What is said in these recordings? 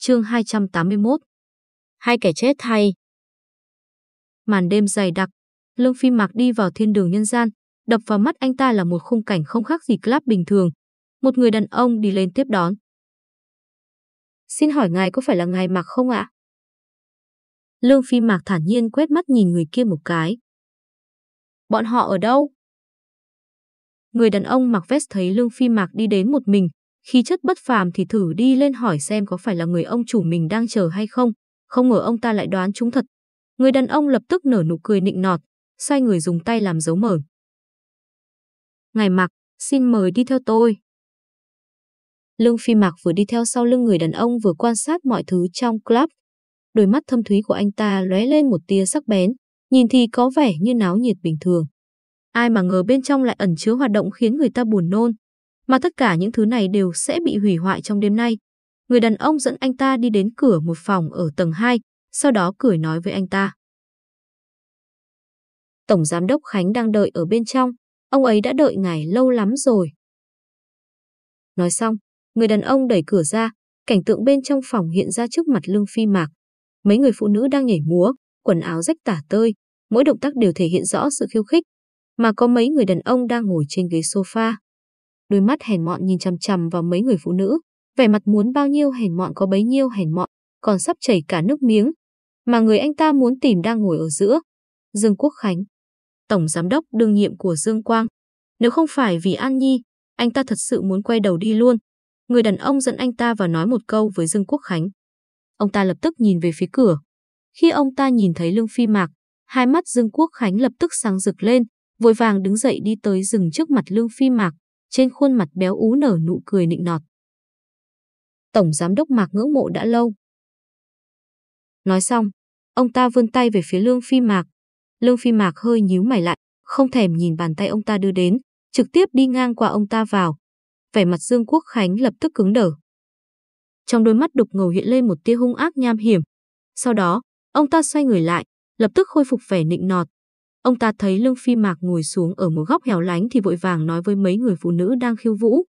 chương 281. Hai kẻ chết thay. Màn đêm dày đặc, Lương Phi Mạc đi vào thiên đường nhân gian, đập vào mắt anh ta là một khung cảnh không khác gì club bình thường. Một người đàn ông đi lên tiếp đón. Xin hỏi ngài có phải là ngài Mạc không ạ? Lương Phi Mạc thản nhiên quét mắt nhìn người kia một cái. Bọn họ ở đâu? Người đàn ông mặc vest thấy Lương Phi Mạc đi đến một mình, khi chất bất phàm thì thử đi lên hỏi xem có phải là người ông chủ mình đang chờ hay không, không ngờ ông ta lại đoán chúng thật. Người đàn ông lập tức nở nụ cười nịnh nọt, xoay người dùng tay làm dấu mở. Ngài Mạc, xin mời đi theo tôi. Lương Phi Mạc vừa đi theo sau lưng người đàn ông vừa quan sát mọi thứ trong club. Đôi mắt thâm thúy của anh ta lóe lên một tia sắc bén, nhìn thì có vẻ như náo nhiệt bình thường. Ai mà ngờ bên trong lại ẩn chứa hoạt động khiến người ta buồn nôn. Mà tất cả những thứ này đều sẽ bị hủy hoại trong đêm nay. Người đàn ông dẫn anh ta đi đến cửa một phòng ở tầng 2, sau đó cười nói với anh ta. Tổng Giám đốc Khánh đang đợi ở bên trong, ông ấy đã đợi ngài lâu lắm rồi. Nói xong, người đàn ông đẩy cửa ra, cảnh tượng bên trong phòng hiện ra trước mặt Lương Phi Mạc. Mấy người phụ nữ đang nhảy múa, quần áo rách tả tơi, mỗi động tác đều thể hiện rõ sự khiêu khích, mà có mấy người đàn ông đang ngồi trên ghế sofa. Đôi mắt hèn mọn nhìn chằm chằm vào mấy người phụ nữ, vẻ mặt muốn bao nhiêu hèn mọn có bấy nhiêu hèn mọn, còn sắp chảy cả nước miếng. Mà người anh ta muốn tìm đang ngồi ở giữa. Dương Quốc Khánh, tổng giám đốc đương nhiệm của Dương Quang. Nếu không phải vì An Nhi, anh ta thật sự muốn quay đầu đi luôn. Người đàn ông dẫn anh ta vào nói một câu với Dương Quốc Khánh. Ông ta lập tức nhìn về phía cửa. Khi ông ta nhìn thấy Lương Phi Mạc, hai mắt Dương Quốc Khánh lập tức sáng rực lên, vội vàng đứng dậy đi tới dừng trước mặt Lương Phi Mạc, trên khuôn mặt béo ú nở nụ cười nịnh nọt. Tổng giám đốc Mạc ngưỡng mộ đã lâu. Nói xong, ông ta vươn tay về phía Lương Phi Mạc. Lương Phi Mạc hơi nhíu mày lại, không thèm nhìn bàn tay ông ta đưa đến, trực tiếp đi ngang qua ông ta vào. Vẻ mặt Dương Quốc Khánh lập tức cứng đờ. Trong đôi mắt đục ngầu hiện lên một tia hung ác nham hiểm. Sau đó, ông ta xoay người lại, lập tức khôi phục vẻ nịnh nọt, Ông ta thấy Lương Phi Mạc ngồi xuống ở một góc hẻo lánh thì vội vàng nói với mấy người phụ nữ đang khiêu vũ.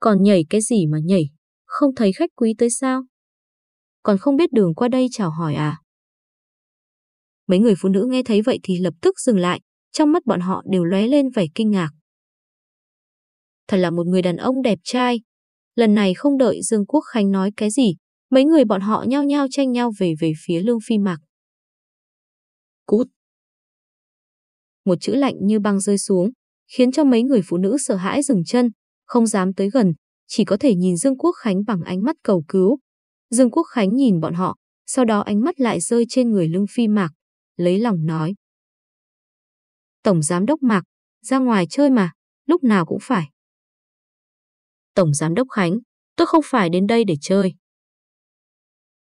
Còn nhảy cái gì mà nhảy, không thấy khách quý tới sao? Còn không biết đường qua đây chào hỏi à? Mấy người phụ nữ nghe thấy vậy thì lập tức dừng lại, trong mắt bọn họ đều lóe lên vẻ kinh ngạc. Thật là một người đàn ông đẹp trai. Lần này không đợi Dương Quốc Khánh nói cái gì, mấy người bọn họ nhao nhao tranh nhau về về phía Lương Phi Mạc. Cút. Một chữ lạnh như băng rơi xuống, khiến cho mấy người phụ nữ sợ hãi dừng chân, không dám tới gần, chỉ có thể nhìn Dương Quốc Khánh bằng ánh mắt cầu cứu. Dương Quốc Khánh nhìn bọn họ, sau đó ánh mắt lại rơi trên người lưng phi mạc, lấy lòng nói. Tổng Giám đốc Mạc, ra ngoài chơi mà, lúc nào cũng phải. Tổng Giám đốc Khánh, tôi không phải đến đây để chơi.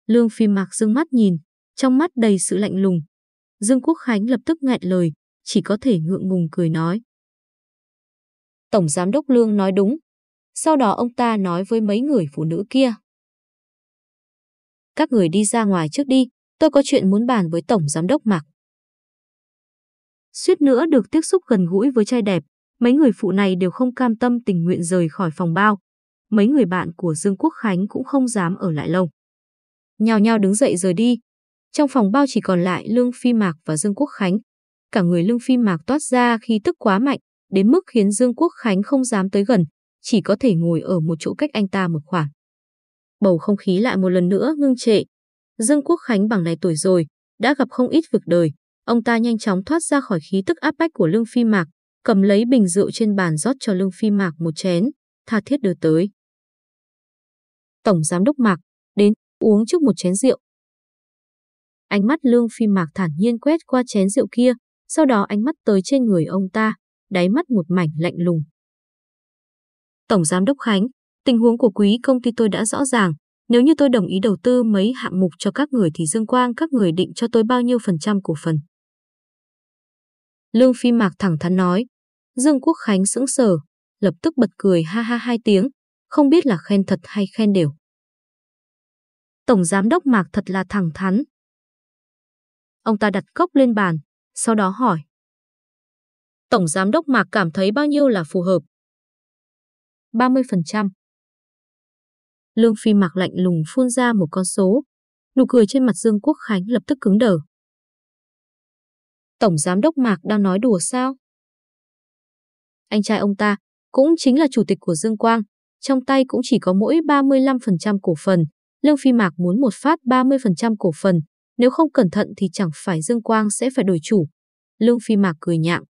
Lương Phi Mạc dương mắt nhìn, trong mắt đầy sự lạnh lùng, Dương Quốc Khánh lập tức nghẹn lời, chỉ có thể ngượng ngùng cười nói. Tổng Giám đốc Lương nói đúng. Sau đó ông ta nói với mấy người phụ nữ kia. Các người đi ra ngoài trước đi, tôi có chuyện muốn bàn với Tổng Giám đốc Mạc. Suýt nữa được tiếp xúc gần gũi với trai đẹp, mấy người phụ này đều không cam tâm tình nguyện rời khỏi phòng bao. Mấy người bạn của Dương Quốc Khánh cũng không dám ở lại lâu. Nhào nhào đứng dậy rời đi, trong phòng bao chỉ còn lại Lương Phi Mạc và Dương Quốc Khánh. Cả người Lương Phi Mạc toát ra khi tức quá mạnh, đến mức khiến Dương Quốc Khánh không dám tới gần, chỉ có thể ngồi ở một chỗ cách anh ta một khoảng. Bầu không khí lại một lần nữa ngưng trệ. Dương Quốc Khánh bằng này tuổi rồi, đã gặp không ít vực đời. Ông ta nhanh chóng thoát ra khỏi khí tức áp bách của Lương Phi Mạc, cầm lấy bình rượu trên bàn rót cho Lương Phi Mạc một chén, tha thiết đưa tới. Tổng Giám đốc Mạc, đến uống trước một chén rượu. Ánh mắt Lương Phi Mạc thản nhiên quét qua chén rượu kia, sau đó ánh mắt tới trên người ông ta, đáy mắt một mảnh lạnh lùng. Tổng Giám đốc Khánh, tình huống của quý công ty tôi đã rõ ràng. Nếu như tôi đồng ý đầu tư mấy hạng mục cho các người thì Dương Quang các người định cho tôi bao nhiêu phần trăm cổ phần. Lương Phi Mạc thẳng thắn nói. Dương Quốc Khánh sững sờ, lập tức bật cười ha ha hai tiếng, không biết là khen thật hay khen đều. Tổng Giám đốc Mạc thật là thẳng thắn, Ông ta đặt cốc lên bàn, sau đó hỏi. Tổng Giám đốc Mạc cảm thấy bao nhiêu là phù hợp? 30%. Lương Phi Mạc lạnh lùng phun ra một con số. Nụ cười trên mặt Dương Quốc Khánh lập tức cứng đờ. Tổng Giám đốc Mạc đang nói đùa sao? Anh trai ông ta cũng chính là chủ tịch của Dương Quang, trong tay cũng chỉ có mỗi 35% cổ phần. Lương Phi Mạc muốn một phát 30% cổ phần, nếu không cẩn thận thì chẳng phải Dương Quang sẽ phải đổi chủ. Lương Phi Mạc cười nhạo.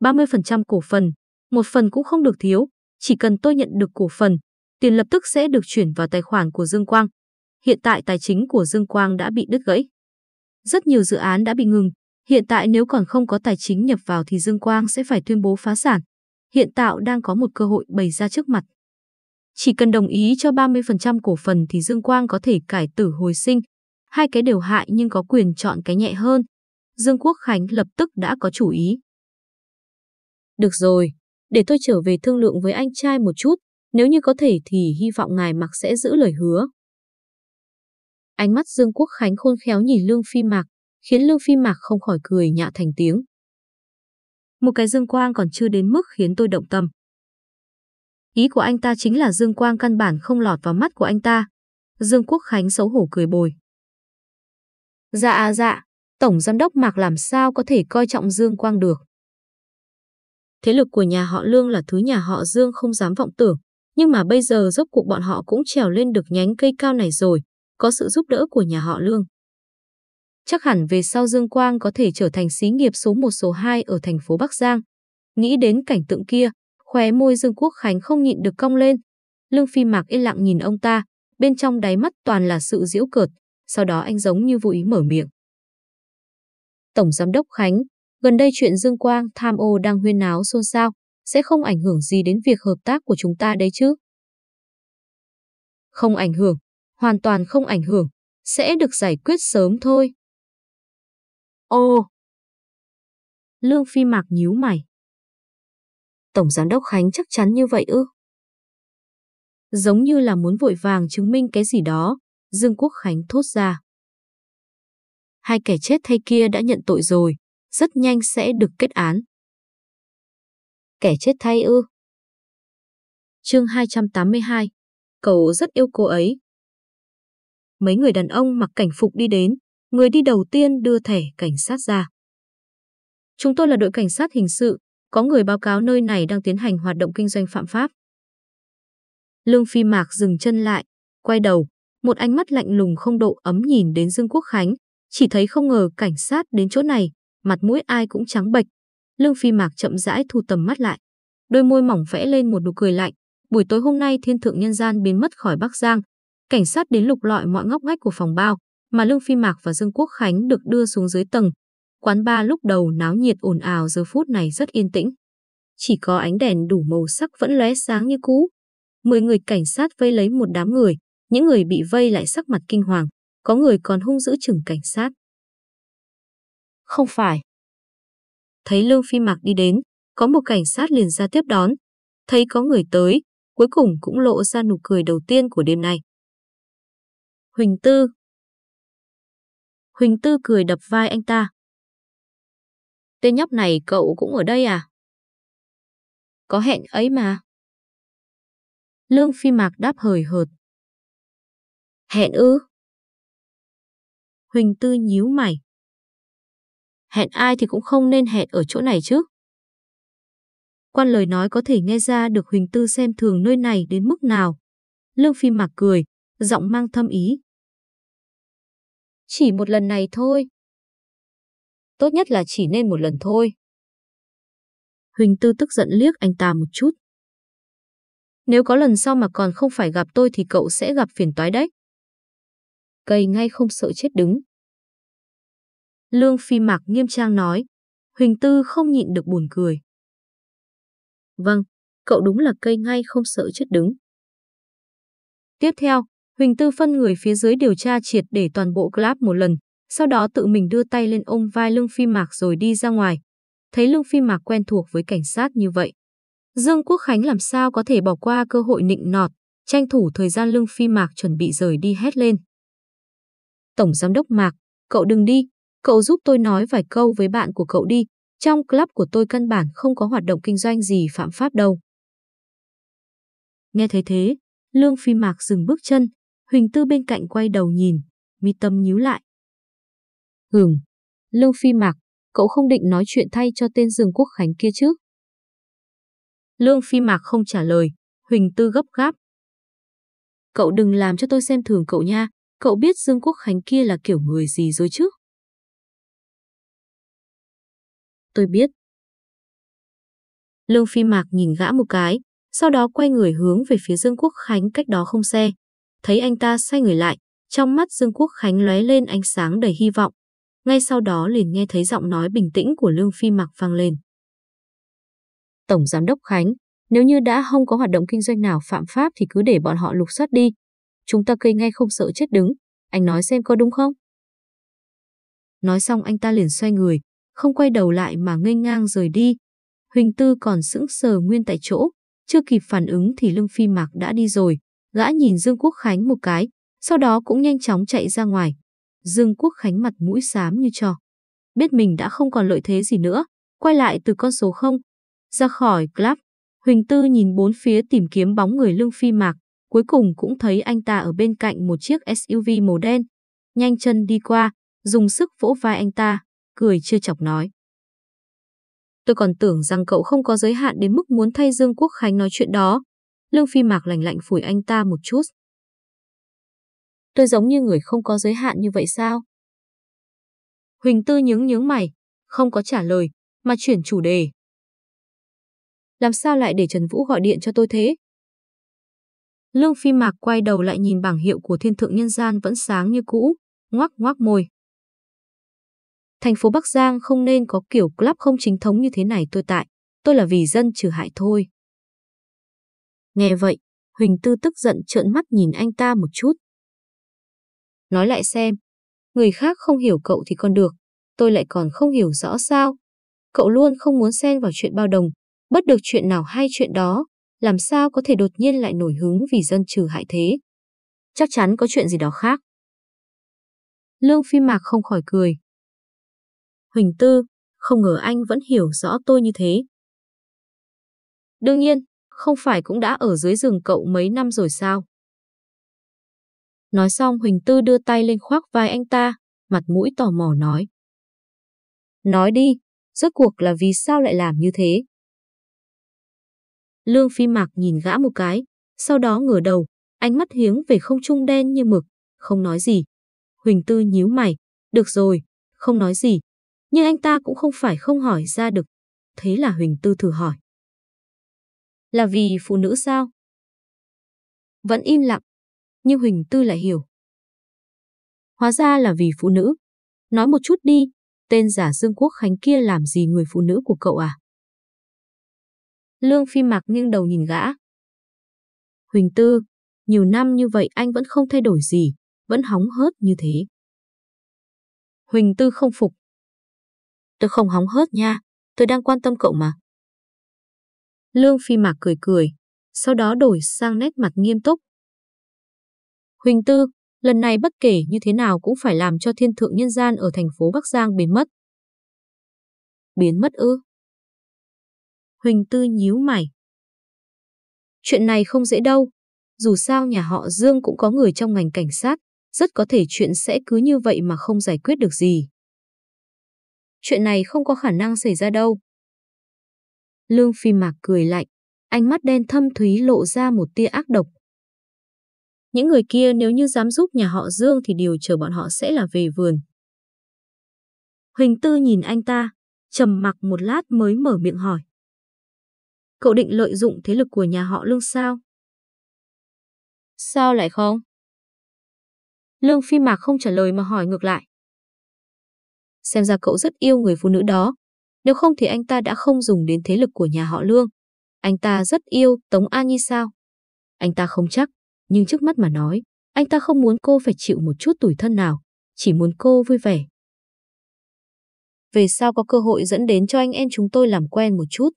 30% cổ phần, một phần cũng không được thiếu, chỉ cần tôi nhận được cổ phần, tiền lập tức sẽ được chuyển vào tài khoản của Dương Quang. Hiện tại tài chính của Dương Quang đã bị đứt gãy. Rất nhiều dự án đã bị ngừng, hiện tại nếu còn không có tài chính nhập vào thì Dương Quang sẽ phải tuyên bố phá sản. Hiện tạo đang có một cơ hội bày ra trước mặt. Chỉ cần đồng ý cho 30% cổ phần thì Dương Quang có thể cải tử hồi sinh. Hai cái đều hại nhưng có quyền chọn cái nhẹ hơn. Dương Quốc Khánh lập tức đã có chủ ý. Được rồi, để tôi trở về thương lượng với anh trai một chút, nếu như có thể thì hy vọng ngài mặc sẽ giữ lời hứa. Ánh mắt Dương Quốc Khánh khôn khéo nhìn Lương Phi Mạc, khiến Lương Phi Mạc không khỏi cười nhạo thành tiếng. Một cái Dương Quang còn chưa đến mức khiến tôi động tâm. Ý của anh ta chính là Dương Quang căn bản không lọt vào mắt của anh ta. Dương Quốc Khánh xấu hổ cười bồi. Dạ dạ, Tổng Giám đốc Mạc làm sao có thể coi trọng Dương Quang được. Thế lực của nhà họ Lương là thứ nhà họ Dương không dám vọng tưởng, nhưng mà bây giờ rốt cuộc bọn họ cũng trèo lên được nhánh cây cao này rồi, có sự giúp đỡ của nhà họ Lương. Chắc hẳn về sau Dương Quang có thể trở thành xí nghiệp số 1 số 2 ở thành phố Bắc Giang. Nghĩ đến cảnh tượng kia, khóe môi Dương Quốc Khánh không nhịn được cong lên. Lương Phi Mạc yên lặng nhìn ông ta, bên trong đáy mắt toàn là sự giễu cợt, sau đó anh giống như vô ý mở miệng. Tổng Giám đốc Khánh, gần đây chuyện Dương Quang tham ô đang huyên náo xôn xao, sẽ không ảnh hưởng gì đến việc hợp tác của chúng ta đấy chứ? Không ảnh hưởng, hoàn toàn không ảnh hưởng, sẽ được giải quyết sớm thôi. Ô! Lương Phi Mạc nhíu mày. Tổng Giám đốc Khánh chắc chắn như vậy ư? Giống như là muốn vội vàng chứng minh cái gì đó, Dương Quốc Khánh thốt ra. Hai kẻ chết thay kia đã nhận tội rồi, rất nhanh sẽ được kết án. Kẻ chết thay ư? Chương 282 Cậu rất yêu cô ấy. Mấy người đàn ông mặc cảnh phục đi đến, người đi đầu tiên đưa thẻ cảnh sát ra. Chúng tôi là đội cảnh sát hình sự, có người báo cáo nơi này đang tiến hành hoạt động kinh doanh phạm pháp. Lương Phi Mạc dừng chân lại, quay đầu, một ánh mắt lạnh lùng không độ ấm nhìn đến Dương Quốc Khánh, chỉ thấy không ngờ cảnh sát đến chỗ này, mặt mũi ai cũng trắng bệch. Lương Phi Mạc chậm rãi thu tầm mắt lại, đôi môi mỏng vẽ lên một nụ cười lạnh. Buổi tối hôm nay thiên thượng nhân gian biến mất khỏi Bắc Giang, cảnh sát đến lục lọi mọi ngóc ngách của phòng bao, mà Lương Phi Mạc và Dương Quốc Khánh được đưa xuống dưới tầng. Quán ba lúc đầu náo nhiệt ồn ào giờ phút này rất yên tĩnh. Chỉ có ánh đèn đủ màu sắc vẫn lóe sáng như cũ. Mười người cảnh sát vây lấy một đám người, những người bị vây lại sắc mặt kinh hoàng, có người còn hung dữ chừng cảnh sát. Không phải. Thấy Lương Phi Mạc đi đến, có một cảnh sát liền ra tiếp đón. Thấy có người tới, cuối cùng cũng lộ ra nụ cười đầu tiên của đêm nay. Huỳnh Tư. Huỳnh Tư cười đập vai anh ta. Tên nhóc này cậu cũng ở đây à? Có hẹn ấy mà. Lương Phi Mạc đáp hời hợt. Hẹn ư? Huỳnh Tư nhíu mày. Hẹn ai thì cũng không nên hẹn ở chỗ này chứ. Quan lời nói có thể nghe ra được Huỳnh Tư xem thường nơi này đến mức nào. Lương Phi Mạc cười, giọng mang thâm ý. Chỉ một lần này thôi. Tốt nhất là chỉ nên một lần thôi. Huỳnh Tư tức giận liếc anh ta một chút. Nếu có lần sau mà còn không phải gặp tôi thì cậu sẽ gặp phiền toái đấy. Cây ngay không sợ chết đứng. Lương Phi Mạc nghiêm trang nói. Huỳnh Tư không nhịn được buồn cười. Vâng, cậu đúng là cây ngay không sợ chết đứng. Tiếp theo, Huỳnh Tư phân người phía dưới điều tra triệt để toàn bộ club một lần, sau đó tự mình đưa tay lên ôm vai Lương Phi Mạc rồi đi ra ngoài. Thấy Lương Phi Mạc quen thuộc với cảnh sát như vậy. Dương Quốc Khánh làm sao có thể bỏ qua cơ hội nịnh nọt, tranh thủ thời gian Lương Phi Mạc chuẩn bị rời đi hét lên. Tổng Giám đốc Mạc, cậu đừng đi, cậu giúp tôi nói vài câu với bạn của cậu đi, trong club của tôi căn bản không có hoạt động kinh doanh gì phạm pháp đâu. Nghe thấy thế, Lương Phi Mạc dừng bước chân, Huỳnh Tư bên cạnh quay đầu nhìn, mi tâm nhíu lại. Hừm, Lương Phi Mạc, cậu không định nói chuyện thay cho tên Dương Quốc Khánh kia chứ? Lương Phi Mạc không trả lời, Huỳnh Tư gấp gáp. Cậu đừng làm cho tôi xem thường cậu nha, cậu biết Dương Quốc Khánh kia là kiểu người gì rồi chứ? Tôi biết. Lương Phi Mạc nhìn gã một cái, sau đó quay người hướng về phía Dương Quốc Khánh cách đó không xe. Thấy anh ta xoay người lại, trong mắt Dương Quốc Khánh lóe lên ánh sáng đầy hy vọng. Ngay sau đó liền nghe thấy giọng nói bình tĩnh của Lương Phi Mạc vang lên. Tổng Giám đốc Khánh, nếu như đã không có hoạt động kinh doanh nào phạm pháp thì cứ để bọn họ lục soát đi. Chúng ta cây ngay không sợ chết đứng. Anh nói xem có đúng không? Nói xong anh ta liền xoay người, không quay đầu lại mà ngây ngang rời đi. Huỳnh Tư còn sững sờ nguyên tại chỗ, chưa kịp phản ứng thì Lương Phi Mạc đã đi rồi. Gã nhìn Dương Quốc Khánh một cái, sau đó cũng nhanh chóng chạy ra ngoài. Dương Quốc Khánh mặt mũi xám như trò. Biết mình đã không còn lợi thế gì nữa, quay lại từ con số 0. Ra khỏi club, Huỳnh Tư nhìn bốn phía tìm kiếm bóng người Lương Phi Mạc, cuối cùng cũng thấy anh ta ở bên cạnh một chiếc SUV màu đen. Nhanh chân đi qua, dùng sức vỗ vai anh ta, cười chưa chọc nói. Tôi còn tưởng rằng cậu không có giới hạn đến mức muốn thay Dương Quốc Khánh nói chuyện đó. Lương Phi Mạc lạnh lạnh phủi anh ta một chút. Tôi giống như người không có giới hạn như vậy sao? Huỳnh Tư nhướng nhướng mày, không có trả lời, mà chuyển chủ đề. Làm sao lại để Trần Vũ gọi điện cho tôi thế? Lương Phi Mạc quay đầu lại nhìn bảng hiệu của thiên thượng nhân gian vẫn sáng như cũ, ngoác ngoác môi. Thành phố Bắc Giang không nên có kiểu club không chính thống như thế này tôi tại, tôi là vì dân trừ hại thôi. Nghe vậy, Huỳnh Tư tức giận trợn mắt nhìn anh ta một chút. Nói lại xem, người khác không hiểu cậu thì còn được, tôi lại còn không hiểu rõ sao. Cậu luôn không muốn xen vào chuyện bao đồng, bất được chuyện nào hay chuyện đó, làm sao có thể đột nhiên lại nổi hứng vì dân trừ hại thế. Chắc chắn có chuyện gì đó khác. Lương Phi Mạc không khỏi cười. Huỳnh Tư, không ngờ anh vẫn hiểu rõ tôi như thế. Đương nhiên, không phải cũng đã ở dưới giường cậu mấy năm rồi sao? Nói xong Huỳnh Tư đưa tay lên khoác vai anh ta, mặt mũi tò mò nói. Nói đi, rốt cuộc là vì sao lại làm như thế? Lương Phi Mạc nhìn gã một cái, sau đó ngửa đầu, ánh mắt hiếng về không trung đen như mực, không nói gì. Huỳnh Tư nhíu mày, được rồi, không nói gì. Nhưng anh ta cũng không phải không hỏi ra được. Thế là Huỳnh Tư thử hỏi. Là vì phụ nữ sao? Vẫn im lặng, nhưng Huỳnh Tư lại hiểu. Hóa ra là vì phụ nữ. Nói một chút đi, tên giả Dương Quốc Khánh kia làm gì người phụ nữ của cậu à? Lương Phi Mạc nghiêng đầu nhìn gã. Huỳnh Tư, nhiều năm như vậy anh vẫn không thay đổi gì, vẫn hóng hớt như thế. Huỳnh Tư không phục. Tôi không hóng hớt nha, tôi đang quan tâm cậu mà. Lương Phi Mạc cười cười, sau đó đổi sang nét mặt nghiêm túc. Huỳnh Tư, lần này bất kể như thế nào cũng phải làm cho thiên thượng nhân gian ở thành phố Bắc Giang biến mất. Biến mất ư? Huỳnh Tư nhíu mày. Chuyện này không dễ đâu. Dù sao nhà họ Dương cũng có người trong ngành cảnh sát, rất có thể chuyện sẽ cứ như vậy mà không giải quyết được gì. Chuyện này không có khả năng xảy ra đâu. Lương Phi Mạc cười lạnh, ánh mắt đen thâm thúy lộ ra một tia ác độc. Những người kia nếu như dám giúp nhà họ Dương thì điều chờ bọn họ sẽ là về vườn. Huỳnh Tư nhìn anh ta, trầm mặc một lát mới mở miệng hỏi. Cậu định lợi dụng thế lực của nhà họ Lương sao? Sao lại không? Lương Phi Mạc không trả lời mà hỏi ngược lại. Xem ra cậu rất yêu người phụ nữ đó. Nếu không thì anh ta đã không dùng đến thế lực của nhà họ Lương. Anh ta rất yêu Tống An Nhi sao? Anh ta không chắc, nhưng trước mắt mà nói, anh ta không muốn cô phải chịu một chút tủi thân nào, chỉ muốn cô vui vẻ. Về sao có cơ hội dẫn đến cho anh em chúng tôi làm quen một chút?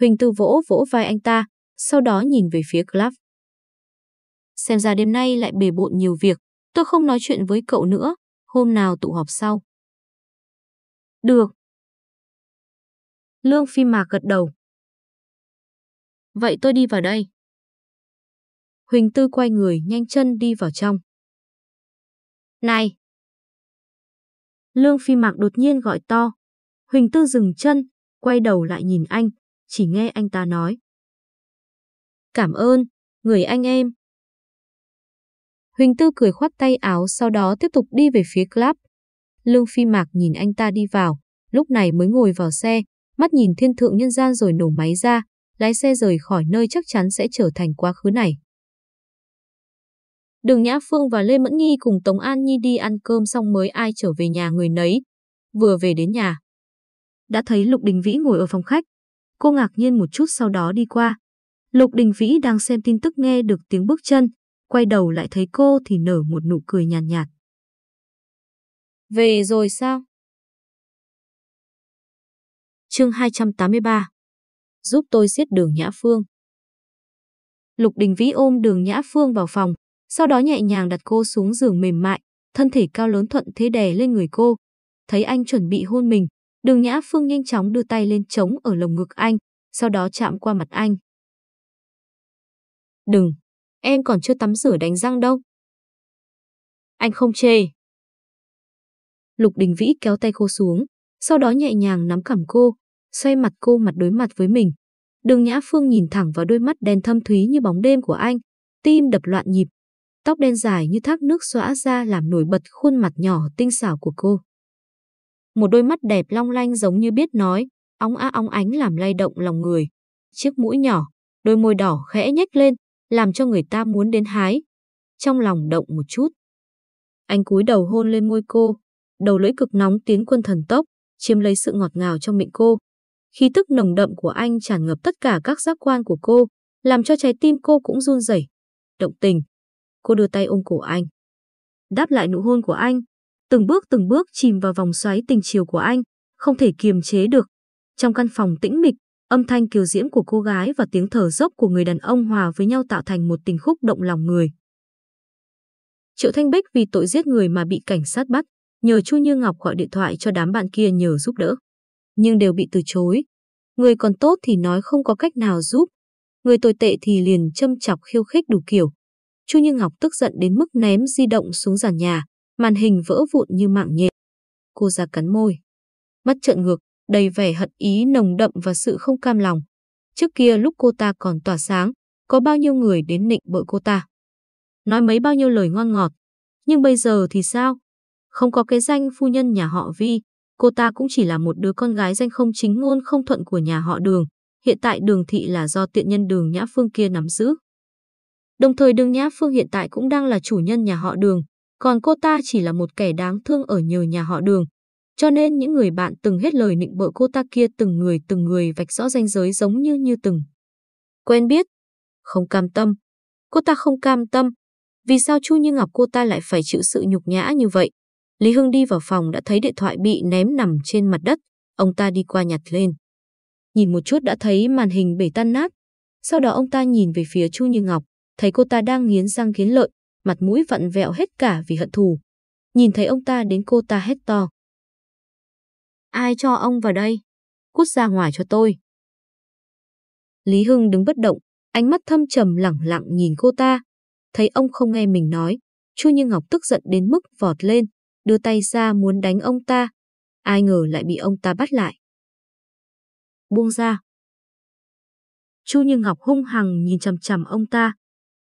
Huỳnh Tư vỗ vỗ vai anh ta, sau đó nhìn về phía Club. Xem ra đêm nay lại bề bộn nhiều việc, tôi không nói chuyện với cậu nữa, hôm nào tụ họp sau. Được. Lương Phi Mạc gật đầu. Vậy tôi đi vào đây. Huỳnh Tư quay người nhanh chân đi vào trong. Này! Lương Phi Mạc đột nhiên gọi to. Huỳnh Tư dừng chân, quay đầu lại nhìn anh, chỉ nghe anh ta nói. Cảm ơn, người anh em. Huỳnh Tư cười khoát tay áo sau đó tiếp tục đi về phía club. Lương Phi Mạc nhìn anh ta đi vào, lúc này mới ngồi vào xe, mắt nhìn thiên thượng nhân gian rồi nổ máy ra, lái xe rời khỏi nơi chắc chắn sẽ trở thành quá khứ này. Đường Nhã Phương và Lê Mẫn Nhi cùng Tống An Nhi đi ăn cơm xong mới ai trở về nhà người nấy. Vừa về đến nhà. Đã thấy Lục Đình Vĩ ngồi ở phòng khách. Cô ngạc nhiên một chút sau đó đi qua. Lục Đình Vĩ đang xem tin tức nghe được tiếng bước chân. Quay đầu lại thấy cô thì nở một nụ cười nhàn nhạt, nhạt. Về rồi sao? Chương 283 Giúp tôi giết đường Nhã Phương Lục Đình Vĩ ôm đường Nhã Phương vào phòng, sau đó nhẹ nhàng đặt cô xuống giường mềm mại, thân thể cao lớn thuận thế đè lên người cô. Thấy anh chuẩn bị hôn mình, đường Nhã Phương nhanh chóng đưa tay lên chống ở lồng ngực anh, sau đó chạm qua mặt anh. Đừng, em còn chưa tắm rửa đánh răng đâu. Anh không chê. Lục Đình Vĩ kéo tay cô xuống, sau đó nhẹ nhàng nắm cằm cô, xoay mặt cô mặt đối mặt với mình. Đường Nhã Phương nhìn thẳng vào đôi mắt đen thâm thúy như bóng đêm của anh, tim đập loạn nhịp. Tóc đen dài như thác nước xõa ra làm nổi bật khuôn mặt nhỏ tinh xảo của cô. Một đôi mắt đẹp long lanh giống như biết nói, óng á óng ánh làm lay động lòng người. Chiếc mũi nhỏ, đôi môi đỏ khẽ nhếch lên, làm cho người ta muốn đến hái. Trong lòng động một chút. Anh cúi đầu hôn lên môi cô, đầu lưỡi cực nóng tiến quân thần tốc, chiếm lấy sự ngọt ngào trong miệng cô. Khí tức nồng đậm của anh tràn ngập tất cả các giác quan của cô, làm cho trái tim cô cũng run rẩy. Động tình. Cô đưa tay ôm cổ anh. Đáp lại nụ hôn của anh, từng bước từng bước chìm vào vòng xoáy tình chiều của anh, không thể kiềm chế được. Trong căn phòng tĩnh mịch, âm thanh kiều diễm của cô gái và tiếng thở dốc của người đàn ông hòa với nhau tạo thành một tình khúc động lòng người. Triệu Thanh Bích vì tội giết người mà bị cảnh sát bắt, nhờ Chu Như Ngọc gọi điện thoại cho đám bạn kia nhờ giúp đỡ. Nhưng đều bị từ chối. Người còn tốt thì nói không có cách nào giúp. Người tồi tệ thì liền châm chọc khiêu khích đủ kiểu. Chu Như Ngọc tức giận đến mức ném di động xuống giàn nhà, màn hình vỡ vụn như mạng nhện. Cô ra cắn môi. Mắt trợn ngược, đầy vẻ hận ý nồng đậm và sự không cam lòng. Trước kia lúc cô ta còn tỏa sáng, có bao nhiêu người đến nịnh bợ cô ta. Nói mấy bao nhiêu lời ngon ngọt. Nhưng bây giờ thì sao? Không có cái danh phu nhân nhà họ Vi, cô ta cũng chỉ là một đứa con gái danh không chính ngôn không thuận của nhà họ đường. Hiện tại đường thị là do tiện nhân đường Nhã Phương kia nắm giữ. Đồng thời đường Nhã Phương hiện tại cũng đang là chủ nhân nhà họ đường, còn cô ta chỉ là một kẻ đáng thương ở nhờ nhà họ đường. Cho nên những người bạn từng hết lời nịnh bợ cô ta kia từng người từng người vạch rõ ranh giới giống như như từng. Quen biết, không cam tâm. Cô ta không cam tâm. Vì sao Chu Như Ngọc cô ta lại phải chịu sự nhục nhã như vậy? Lý Hưng đi vào phòng đã thấy điện thoại bị ném nằm trên mặt đất, ông ta đi qua nhặt lên. Nhìn một chút đã thấy màn hình bể tan nát. Sau đó ông ta nhìn về phía Chu Như Ngọc, thấy cô ta đang nghiến răng nghiến lợi, mặt mũi vặn vẹo hết cả vì hận thù. Nhìn thấy ông ta đến cô ta hét to. Ai cho ông vào đây? Cút ra ngoài cho tôi. Lý Hưng đứng bất động, ánh mắt thâm trầm lẳng lặng nhìn cô ta. Thấy ông không nghe mình nói, Chu Như Ngọc tức giận đến mức vọt lên, đưa tay ra muốn đánh ông ta. Ai ngờ lại bị ông ta bắt lại. Buông ra. Chu Như Ngọc hung hăng nhìn chằm chằm ông ta.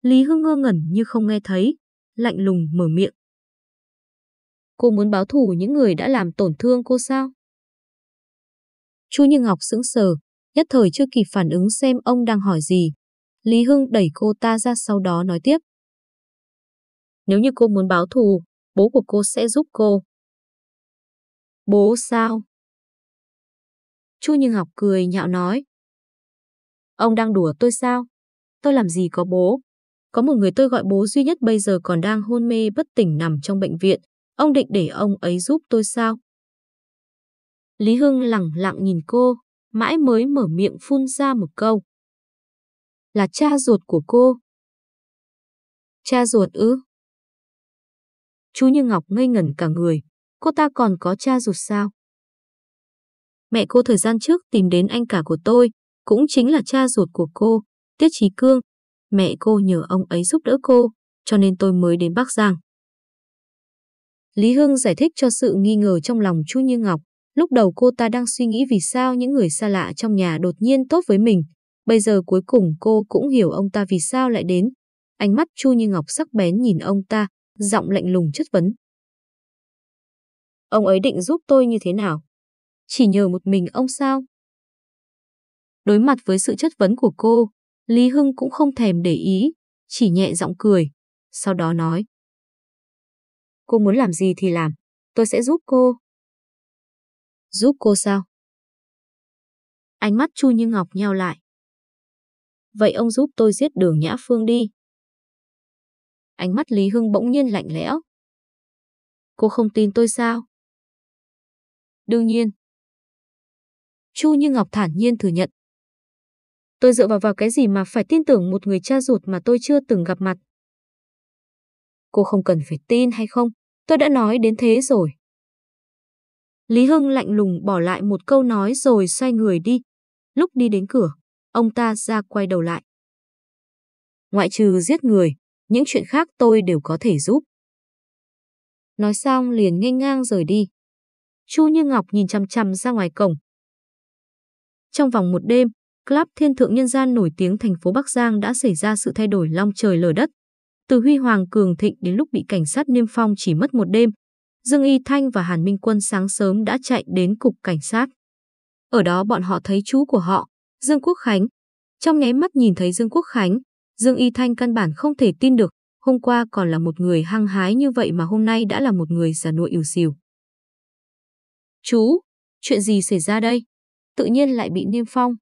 Lý Hưng ngơ ngẩn như không nghe thấy, lạnh lùng mở miệng. Cô muốn báo thù những người đã làm tổn thương cô sao? Chu Như Ngọc sững sờ, nhất thời chưa kịp phản ứng xem ông đang hỏi gì. Lý Hưng đẩy cô ta ra sau đó nói tiếp. Nếu như cô muốn báo thù, bố của cô sẽ giúp cô. Bố sao? Chu Như Ngọc cười nhạo nói. Ông đang đùa tôi sao? Tôi làm gì có bố? Có một người tôi gọi bố duy nhất bây giờ còn đang hôn mê bất tỉnh nằm trong bệnh viện. Ông định để ông ấy giúp tôi sao? Lý Hưng lặng lặng nhìn cô, mãi mới mở miệng phun ra một câu. Là cha ruột của cô. Cha ruột ư? Chú Như Ngọc ngây ngẩn cả người. Cô ta còn có cha ruột sao? Mẹ cô thời gian trước tìm đến anh cả của tôi, cũng chính là cha ruột của cô, Tiết Trí Cương. Mẹ cô nhờ ông ấy giúp đỡ cô, cho nên tôi mới đến Bắc Giang. Lý Hưng giải thích cho sự nghi ngờ trong lòng Chu Như Ngọc. Lúc đầu cô ta đang suy nghĩ vì sao những người xa lạ trong nhà đột nhiên tốt với mình. Bây giờ cuối cùng cô cũng hiểu ông ta vì sao lại đến. Ánh mắt Chu Như Ngọc sắc bén nhìn ông ta, giọng lạnh lùng chất vấn. Ông ấy định giúp tôi như thế nào? Chỉ nhờ một mình ông sao? Đối mặt với sự chất vấn của cô, Lý Hưng cũng không thèm để ý, chỉ nhẹ giọng cười, sau đó nói. Cô muốn làm gì thì làm, tôi sẽ giúp cô. Giúp cô sao? Ánh mắt Chu Như Ngọc nheo lại. Vậy ông giúp tôi giết đường Nhã Phương đi. Ánh mắt Lý Hưng bỗng nhiên lạnh lẽo. Cô không tin tôi sao? Đương nhiên. Chu Như Ngọc thản nhiên thừa nhận. Tôi dựa vào vào cái gì mà phải tin tưởng một người cha ruột mà tôi chưa từng gặp mặt. Cô không cần phải tin hay không, tôi đã nói đến thế rồi. Lý Hưng lạnh lùng bỏ lại một câu nói rồi xoay người đi. Lúc đi đến cửa, ông ta ra quay đầu lại. Ngoại trừ giết người, những chuyện khác tôi đều có thể giúp. Nói xong liền nghênh ngang rời đi. Chu Như Ngọc nhìn chằm chằm ra ngoài cổng. Trong vòng một đêm, Club Thiên Thượng Nhân gian nổi tiếng thành phố Bắc Giang đã xảy ra sự thay đổi long trời lở đất. Từ huy hoàng cường thịnh đến lúc bị cảnh sát niêm phong chỉ mất một đêm, Dương Y Thanh và Hàn Minh Quân sáng sớm đã chạy đến cục cảnh sát. Ở đó bọn họ thấy chú của họ, Dương Quốc Khánh. Trong nháy mắt nhìn thấy Dương Quốc Khánh, Dương Y Thanh căn bản không thể tin được, hôm qua còn là một người hăng hái như vậy mà hôm nay đã là một người già nua ỉu xìu. Chú, chuyện gì xảy ra đây? Tự nhiên lại bị niêm phong.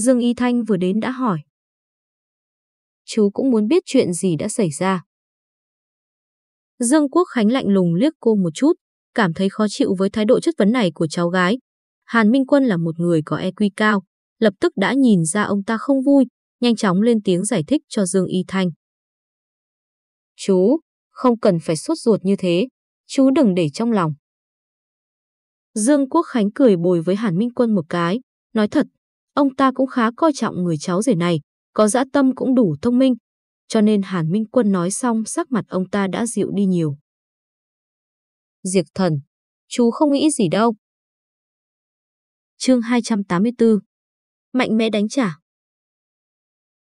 Dương Y Thanh vừa đến đã hỏi. Chú cũng muốn biết chuyện gì đã xảy ra. Dương Quốc Khánh lạnh lùng liếc cô một chút, cảm thấy khó chịu với thái độ chất vấn này của cháu gái. Hàn Minh Quân là một người có EQ cao, lập tức đã nhìn ra ông ta không vui, nhanh chóng lên tiếng giải thích cho Dương Y Thanh. Chú, không cần phải sốt ruột như thế, chú đừng để trong lòng. Dương Quốc Khánh cười bồi với Hàn Minh Quân một cái, nói thật, ông ta cũng khá coi trọng người cháu rể này, có dã tâm cũng đủ thông minh, cho nên Hàn Minh Quân nói xong sắc mặt ông ta đã dịu đi nhiều. Diệt thần, chú không nghĩ gì đâu. Chương 284 Mạnh mẽ đánh trả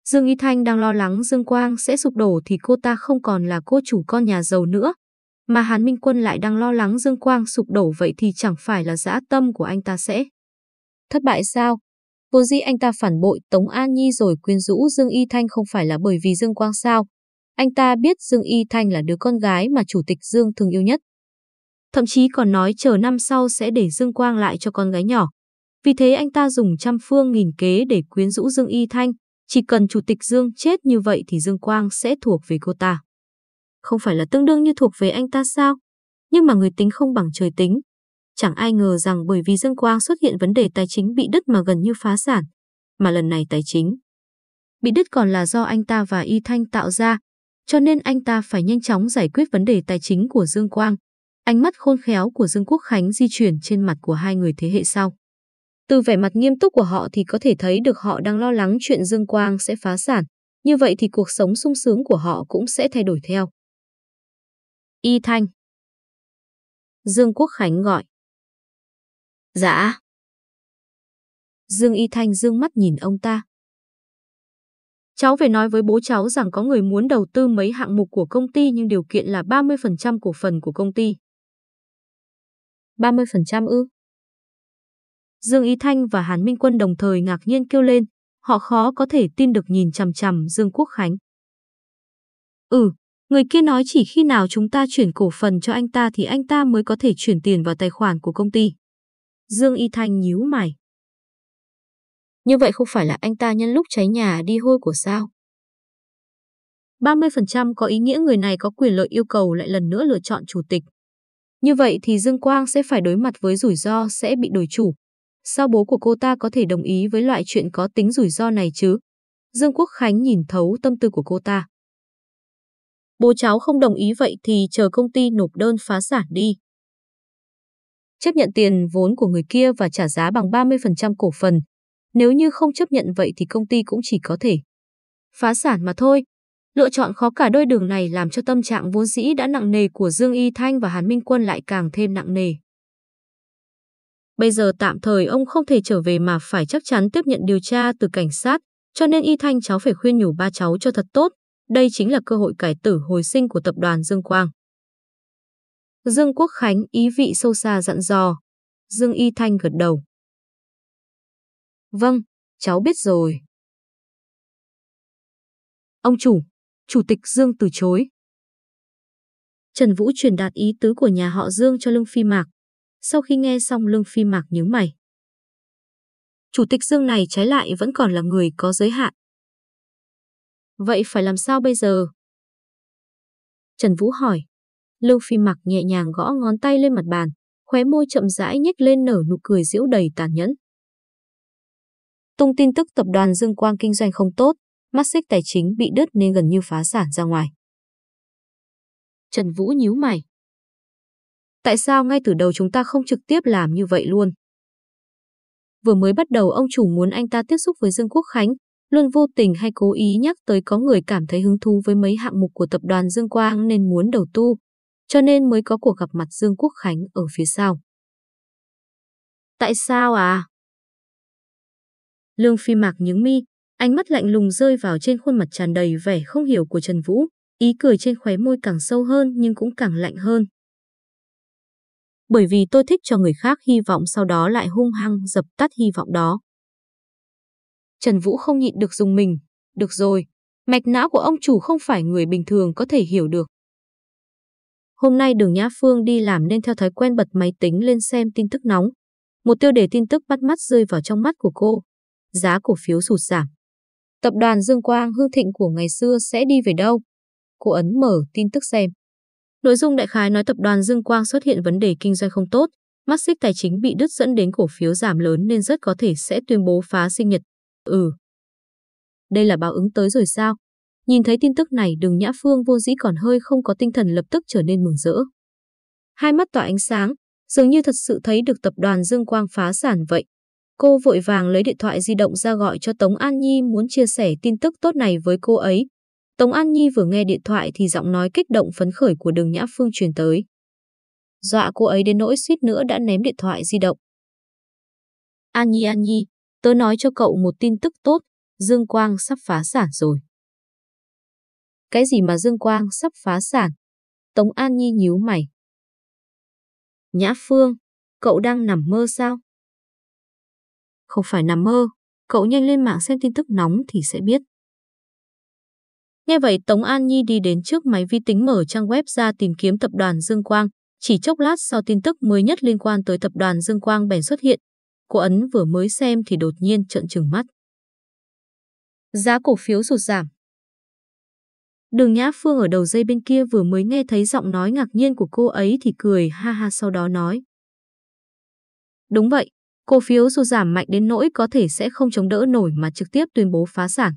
Dương Y Thanh đang lo lắng Dương Quang sẽ sụp đổ thì cô ta không còn là cô chủ con nhà giàu nữa. Mà Hàn Minh Quân lại đang lo lắng Dương Quang sụp đổ vậy thì chẳng phải là dã tâm của anh ta sẽ. Thất bại sao? Vô dĩ anh ta phản bội Tống An Nhi rồi quyến rũ Dương Y Thanh không phải là bởi vì Dương Quang sao. Anh ta biết Dương Y Thanh là đứa con gái mà Chủ tịch Dương thương yêu nhất. Thậm chí còn nói chờ năm sau sẽ để Dương Quang lại cho con gái nhỏ. Vì thế anh ta dùng trăm phương nghìn kế để quyến rũ Dương Y Thanh. Chỉ cần Chủ tịch Dương chết như vậy thì Dương Quang sẽ thuộc về cô ta. Không phải là tương đương như thuộc về anh ta sao? Nhưng mà người tính không bằng trời tính. Chẳng ai ngờ rằng bởi vì Dương Quang xuất hiện vấn đề tài chính bị đứt mà gần như phá sản. Mà lần này tài chính bị đứt còn là do anh ta và Y Thanh tạo ra, cho nên anh ta phải nhanh chóng giải quyết vấn đề tài chính của Dương Quang. Ánh mắt khôn khéo của Dương Quốc Khánh di chuyển trên mặt của hai người thế hệ sau. Từ vẻ mặt nghiêm túc của họ thì có thể thấy được họ đang lo lắng chuyện Dương Quang sẽ phá sản. Như vậy thì cuộc sống sung sướng của họ cũng sẽ thay đổi theo. Y Thanh Dương Quốc Khánh gọi. Dạ. Dương Y Thanh dương mắt nhìn ông ta. Cháu phải nói với bố cháu rằng có người muốn đầu tư mấy hạng mục của công ty nhưng điều kiện là 30% cổ phần của công ty. 30% ư? Dương Y Thanh và Hàn Minh Quân đồng thời ngạc nhiên kêu lên, họ khó có thể tin được nhìn chằm chằm Dương Quốc Khánh. Ừ, người kia nói chỉ khi nào chúng ta chuyển cổ phần cho anh ta thì anh ta mới có thể chuyển tiền vào tài khoản của công ty. Dương Y Thanh nhíu mày. Như vậy không phải là anh ta nhân lúc cháy nhà đi hôi của sao? 30% có ý nghĩa người này có quyền lợi yêu cầu lại lần nữa lựa chọn chủ tịch. Như vậy thì Dương Quang sẽ phải đối mặt với rủi ro sẽ bị đổi chủ. Sao bố của cô ta có thể đồng ý với loại chuyện có tính rủi ro này chứ? Dương Quốc Khánh nhìn thấu tâm tư của cô ta. Bố cháu không đồng ý vậy thì chờ công ty nộp đơn phá sản đi chấp nhận tiền vốn của người kia và trả giá bằng 30% cổ phần. Nếu như không chấp nhận vậy thì công ty cũng chỉ có thể phá sản mà thôi. Lựa chọn khó cả đôi đường này làm cho tâm trạng vốn dĩ đã nặng nề của Dương Y Thanh và Hàn Minh Quân lại càng thêm nặng nề. Bây giờ tạm thời ông không thể trở về mà phải chắc chắn tiếp nhận điều tra từ cảnh sát, cho nên Y Thanh cháu phải khuyên nhủ ba cháu cho thật tốt. Đây chính là cơ hội cải tử hồi sinh của tập đoàn Dương Quang. Dương Quốc Khánh ý vị sâu xa dặn dò. Dương Y Thanh gật đầu. Vâng, cháu biết rồi. Ông chủ, Chủ tịch Dương từ chối. Trần Vũ truyền đạt ý tứ của nhà họ Dương cho Lương Phi Mạc. Sau khi nghe xong Lương Phi Mạc nhớ mày. Chủ tịch Dương này trái lại vẫn còn là người có giới hạn. Vậy phải làm sao bây giờ? Trần Vũ hỏi. Lưu Phi mặc nhẹ nhàng gõ ngón tay lên mặt bàn, khóe môi chậm rãi nhếch lên nở nụ cười giễu đầy tàn nhẫn. Tung tin tức tập đoàn Dương Quang kinh doanh không tốt, mắt xích tài chính bị đứt nên gần như phá sản ra ngoài. Trần Vũ nhíu mày. Tại sao ngay từ đầu chúng ta không trực tiếp làm như vậy luôn? Vừa mới bắt đầu ông chủ muốn anh ta tiếp xúc với Dương Quốc Khánh, luôn vô tình hay cố ý nhắc tới có người cảm thấy hứng thú với mấy hạng mục của tập đoàn Dương Quang nên muốn đầu tư cho nên mới có cuộc gặp mặt Dương Quốc Khánh ở phía sau. Tại sao à? Lương Phi Mạc nhướng mi, Ánh mắt lạnh lùng rơi vào trên khuôn mặt tràn đầy vẻ không hiểu của Trần Vũ, ý cười trên khóe môi càng sâu hơn nhưng cũng càng lạnh hơn. Bởi vì tôi thích cho người khác hy vọng sau đó lại hung hăng dập tắt hy vọng đó. Trần Vũ không nhịn được dùng mình. Được rồi, mạch não của ông chủ không phải người bình thường có thể hiểu được. Hôm nay đường Nhã Phương đi làm nên theo thói quen bật máy tính lên xem tin tức nóng. Một tiêu đề tin tức bắt mắt rơi vào trong mắt của cô. Giá cổ phiếu sụt giảm. Tập đoàn Dương Quang hương thịnh của ngày xưa sẽ đi về đâu? Cô ấn mở tin tức xem. Nội dung đại khái nói tập đoàn Dương Quang xuất hiện vấn đề kinh doanh không tốt, mắt xích tài chính bị đứt dẫn đến cổ phiếu giảm lớn nên rất có thể sẽ tuyên bố phá sinh nhật. Ừ. Đây là báo ứng tới rồi sao? Nhìn thấy tin tức này đường Nhã Phương vô dĩ còn hơi không có tinh thần lập tức trở nên mừng rỡ. Hai mắt tỏa ánh sáng, dường như thật sự thấy được tập đoàn Dương Quang phá sản vậy. Cô vội vàng lấy điện thoại di động ra gọi cho Tống An Nhi muốn chia sẻ tin tức tốt này với cô ấy. Tống An Nhi vừa nghe điện thoại thì giọng nói kích động phấn khởi của đường Nhã Phương truyền tới. Dọa cô ấy đến nỗi suýt nữa đã ném điện thoại di động. An Nhi An Nhi, tớ nói cho cậu một tin tức tốt, Dương Quang sắp phá sản rồi. Cái gì mà Dương Quang sắp phá sản? Tống An Nhi nhíu mày. Nhã Phương, cậu đang nằm mơ sao? Không phải nằm mơ, cậu nhanh lên mạng xem tin tức nóng thì sẽ biết. Nghe vậy Tống An Nhi đi đến trước máy vi tính mở trang web ra tìm kiếm tập đoàn Dương Quang. Chỉ chốc lát sau tin tức mới nhất liên quan tới tập đoàn Dương Quang bèn xuất hiện. Cô ấn vừa mới xem thì đột nhiên trợn trừng mắt. Giá cổ phiếu sụt giảm. Đường Nhã Phương ở đầu dây bên kia vừa mới nghe thấy giọng nói ngạc nhiên của cô ấy thì cười ha ha sau đó nói. Đúng vậy, cổ phiếu sụt giảm mạnh đến nỗi có thể sẽ không chống đỡ nổi mà trực tiếp tuyên bố phá sản.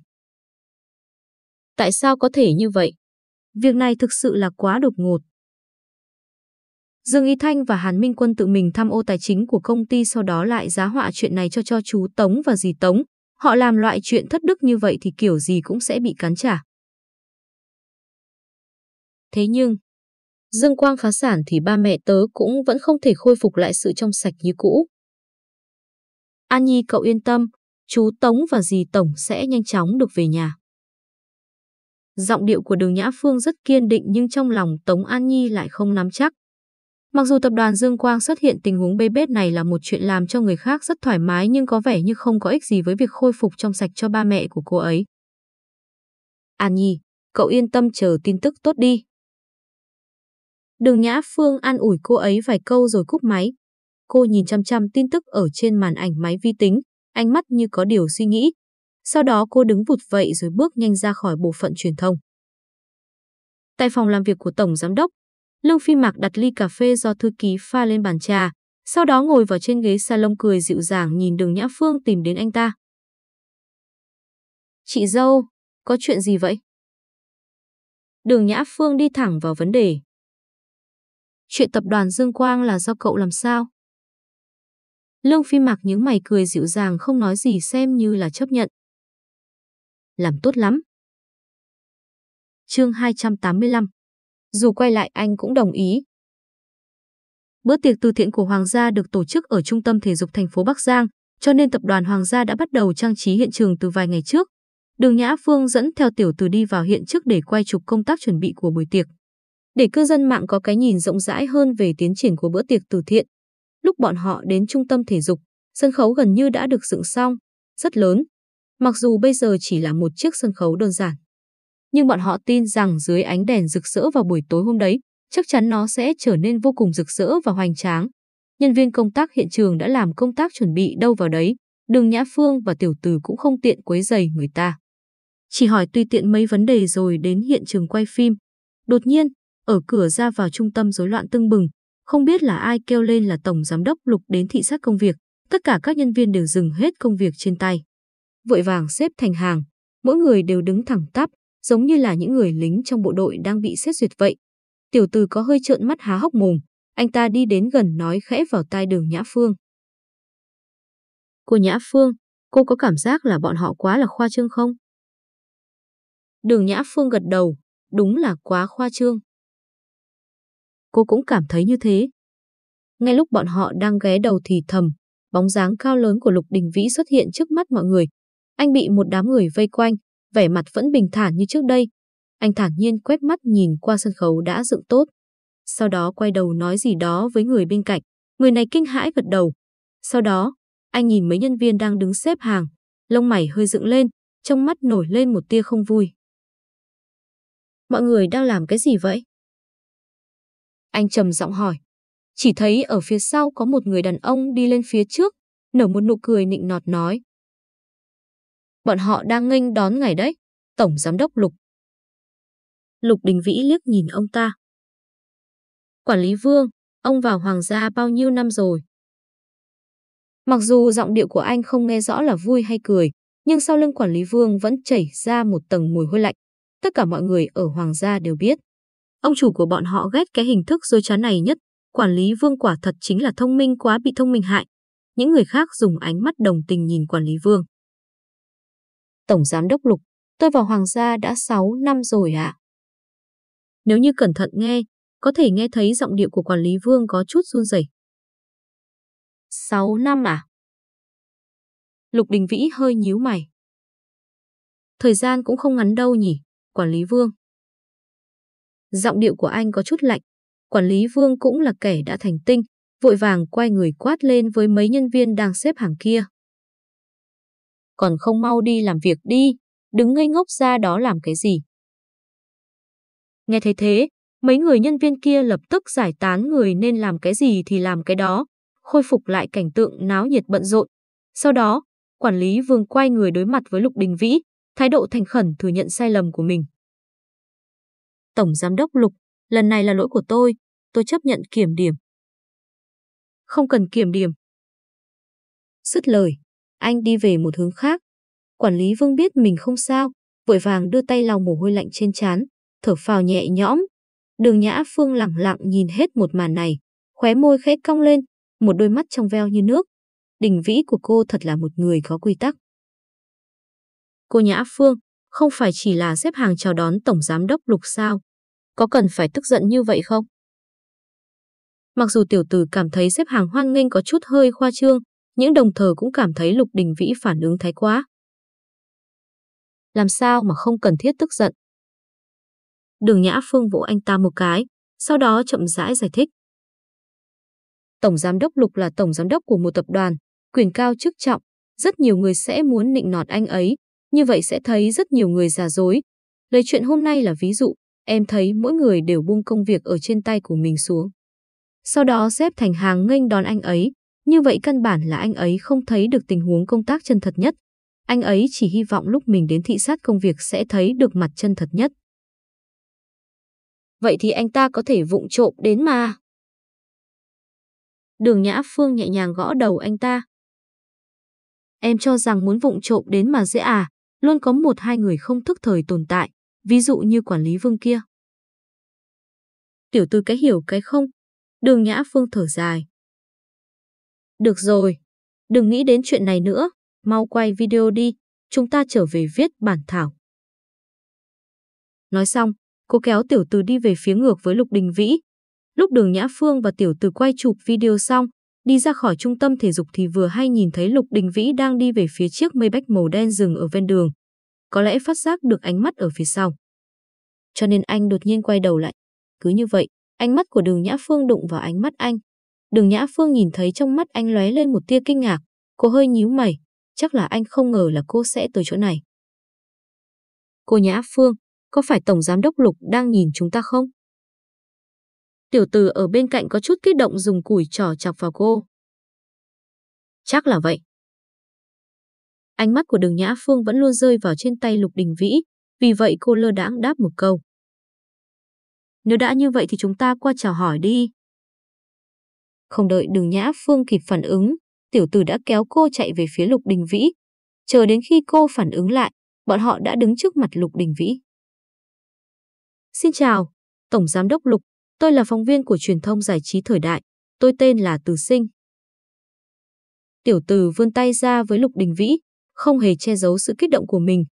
Tại sao có thể như vậy? Việc này thực sự là quá đột ngột. Dương Y Thanh và Hàn Minh Quân tự mình tham ô tài chính của công ty sau đó lại giá họa chuyện này cho cho chú Tống và dì Tống. Họ làm loại chuyện thất đức như vậy thì kiểu gì cũng sẽ bị cắn trả. Thế nhưng, Dương Quang phá sản thì ba mẹ tớ cũng vẫn không thể khôi phục lại sự trong sạch như cũ. An Nhi cậu yên tâm, chú Tống và dì Tổng sẽ nhanh chóng được về nhà. Giọng điệu của đường Nhã Phương rất kiên định nhưng trong lòng Tống An Nhi lại không nắm chắc. Mặc dù tập đoàn Dương Quang xuất hiện tình huống bê bết này là một chuyện làm cho người khác rất thoải mái nhưng có vẻ như không có ích gì với việc khôi phục trong sạch cho ba mẹ của cô ấy. An Nhi, cậu yên tâm chờ tin tức tốt đi. Đường Nhã Phương an ủi cô ấy vài câu rồi cúp máy. Cô nhìn chăm chăm tin tức ở trên màn ảnh máy vi tính, ánh mắt như có điều suy nghĩ. Sau đó cô đứng vụt vậy rồi bước nhanh ra khỏi bộ phận truyền thông. Tại phòng làm việc của Tổng Giám đốc, Lương Phi Mạc đặt ly cà phê do thư ký pha lên bàn trà, sau đó ngồi vào trên ghế salon cười dịu dàng nhìn đường Nhã Phương tìm đến anh ta. Chị dâu, có chuyện gì vậy? Đường Nhã Phương đi thẳng vào vấn đề. Chuyện tập đoàn Dương Quang là do cậu làm sao? Lương Phi Mạc những mày cười dịu dàng không nói gì xem như là chấp nhận. Làm tốt lắm, Chương 285 Dù quay lại anh cũng đồng ý. Bữa tiệc từ thiện của Hoàng gia được tổ chức ở trung tâm thể dục thành phố Bắc Giang, cho nên tập đoàn Hoàng gia đã bắt đầu trang trí hiện trường từ vài ngày trước. Đường Nhã Phương dẫn theo tiểu từ đi vào hiện trước để quay chụp công tác chuẩn bị của buổi tiệc. Để cư dân mạng có cái nhìn rộng rãi hơn về tiến triển của bữa tiệc từ thiện. Lúc bọn họ đến trung tâm thể dục, sân khấu gần như đã được dựng xong, rất lớn. Mặc dù bây giờ chỉ là một chiếc sân khấu đơn giản. Nhưng bọn họ tin rằng dưới ánh đèn rực rỡ vào buổi tối hôm đấy, chắc chắn nó sẽ trở nên vô cùng rực rỡ và hoành tráng. Nhân viên công tác hiện trường đã làm công tác chuẩn bị đâu vào đấy, đường Nhã Phương và Tiểu Từ cũng không tiện quấy giày người ta. Chỉ hỏi tùy tiện mấy vấn đề rồi đến hiện trường quay phim. Đột nhiên, ở cửa ra vào trung tâm rối loạn tưng bừng, không biết là ai kêu lên là Tổng Giám đốc Lục đến thị sát công việc, tất cả các nhân viên đều dừng hết công việc trên tay. Vội vàng xếp thành hàng, mỗi người đều đứng thẳng tắp, giống như là những người lính trong bộ đội đang bị xét duyệt vậy. Tiểu từ có hơi trợn mắt há hốc mồm, anh ta đi đến gần nói khẽ vào tai đường Nhã Phương. Cô Nhã Phương, cô có cảm giác là bọn họ quá là khoa trương không? Đường Nhã Phương gật đầu, đúng là quá khoa trương. Cô cũng cảm thấy như thế. Ngay lúc bọn họ đang ghé đầu thì thầm, bóng dáng cao lớn của Lục Đình Vĩ xuất hiện trước mắt mọi người. Anh bị một đám người vây quanh, vẻ mặt vẫn bình thản như trước đây. Anh thản nhiên quét mắt nhìn qua sân khấu đã dựng tốt. Sau đó quay đầu nói gì đó với người bên cạnh. Người này kinh hãi gật đầu. Sau đó, anh nhìn mấy nhân viên đang đứng xếp hàng, lông mày hơi dựng lên, trong mắt nổi lên một tia không vui. Mọi người đang làm cái gì vậy? Anh trầm giọng hỏi. Chỉ thấy ở phía sau có một người đàn ông đi lên phía trước, nở một nụ cười nịnh nọt nói. Bọn họ đang nghênh đón ngày đấy, Tổng Giám đốc Lục. Lục Đình Vĩ liếc nhìn ông ta. Quản lý Vương, ông vào Hoàng gia bao nhiêu năm rồi? Mặc dù giọng điệu của anh không nghe rõ là vui hay cười, nhưng sau lưng quản lý Vương vẫn chảy ra một tầng mùi hôi lạnh. Tất cả mọi người ở Hoàng gia đều biết. Ông chủ của bọn họ ghét cái hình thức dối trá này nhất. Quản lý Vương quả thật chính là thông minh quá bị thông minh hại. Những người khác dùng ánh mắt đồng tình nhìn quản lý Vương. Tổng Giám đốc Lục, tôi vào Hoàng gia đã 6 năm rồi ạ. À? Nếu như cẩn thận nghe, có thể nghe thấy giọng điệu của quản lý Vương có chút run rẩy. 6 năm à? Lục Đình Vĩ hơi nhíu mày. Thời gian cũng không ngắn đâu nhỉ, quản lý Vương. Giọng điệu của anh có chút lạnh. Quản lý Vương cũng là kẻ đã thành tinh, vội vàng quay người quát lên với mấy nhân viên đang xếp hàng kia. Còn không mau đi làm việc đi, đứng ngây ngốc ra đó làm cái gì. Nghe thấy thế, mấy người nhân viên kia lập tức giải tán người nên làm cái gì thì làm cái đó, khôi phục lại cảnh tượng náo nhiệt bận rộn. Sau đó, quản lý Vương quay người đối mặt với Lục Đình Vĩ, thái độ thành khẩn thừa nhận sai lầm của mình. Tổng Giám đốc Lục, lần này là lỗi của tôi, tôi chấp nhận kiểm điểm. Không cần kiểm điểm. Dứt lời, anh đi về một hướng khác. Quản lý Vương biết mình không sao, vội vàng đưa tay lau mồ hôi lạnh trên trán, thở phào nhẹ nhõm. Đường Nhã Phương lặng lặng nhìn hết một màn này, khóe môi khẽ cong lên, một đôi mắt trong veo như nước. Đình vĩ của cô thật là một người có quy tắc. Cô Nhã Phương, không phải chỉ là xếp hàng chào đón Tổng Giám đốc Lục sao? Có cần phải tức giận như vậy không? Mặc dù tiểu tử cảm thấy xếp hàng hoan nghênh có chút hơi khoa trương, những đồng thờ cũng cảm thấy Lục Đình Vĩ phản ứng thái quá. Làm sao mà không cần thiết tức giận? Đường Nhã Phương vỗ anh ta một cái, sau đó chậm rãi giải thích. Tổng Giám đốc Lục là Tổng Giám đốc của một tập đoàn, quyền cao chức trọng, rất nhiều người sẽ muốn nịnh nọt anh ấy, như vậy sẽ thấy rất nhiều người giả dối. Lời chuyện hôm nay là ví dụ, em thấy mỗi người đều buông công việc ở trên tay của mình xuống. Sau đó xếp thành hàng nghênh đón anh ấy, như vậy căn bản là anh ấy không thấy được tình huống công tác chân thật nhất. Anh ấy chỉ hy vọng lúc mình đến thị sát công việc sẽ thấy được mặt chân thật nhất. Vậy thì anh ta có thể vụng trộm đến mà. Đường Nhã Phương nhẹ nhàng gõ đầu anh ta. Em cho rằng muốn vụng trộm đến mà dễ à, luôn có một hai người không thức thời tồn tại, ví dụ như quản lý vương kia. Tiểu tư cái hiểu cái không, đường Nhã Phương thở dài. Được rồi, đừng nghĩ đến chuyện này nữa, mau quay video đi, chúng ta trở về viết bản thảo. Nói xong, Cô kéo tiểu từ đi về phía ngược với Lục Đình Vĩ. Lúc đường Nhã Phương và tiểu từ quay chụp video xong, đi ra khỏi trung tâm thể dục thì vừa hay nhìn thấy Lục Đình Vĩ đang đi về phía chiếc mây bách màu đen dừng ở ven đường. Có lẽ phát giác được ánh mắt ở phía sau. Cho nên anh đột nhiên quay đầu lại. Cứ như vậy, ánh mắt của đường Nhã Phương đụng vào ánh mắt anh. Đường Nhã Phương nhìn thấy trong mắt anh lóe lên một tia kinh ngạc. Cô hơi nhíu mày. Chắc là anh không ngờ là cô sẽ tới chỗ này. Cô Nhã Phương, có phải Tổng Giám đốc Lục đang nhìn chúng ta không? Tiểu tử ở bên cạnh có chút kích động dùng củi trỏ chọc vào cô. Chắc là vậy. Ánh mắt của đường Nhã Phương vẫn luôn rơi vào trên tay Lục Đình Vĩ, vì vậy cô lơ đãng đáp một câu. Nếu đã như vậy thì chúng ta qua chào hỏi đi. Không đợi đường Nhã Phương kịp phản ứng, tiểu tử đã kéo cô chạy về phía Lục Đình Vĩ. Chờ đến khi cô phản ứng lại, bọn họ đã đứng trước mặt Lục Đình Vĩ. Xin chào, Tổng Giám đốc Lục, tôi là phóng viên của truyền thông giải trí thời đại, tôi tên là Từ Sinh. Tiểu Từ vươn tay ra với Lục Đình Vĩ, không hề che giấu sự kích động của mình.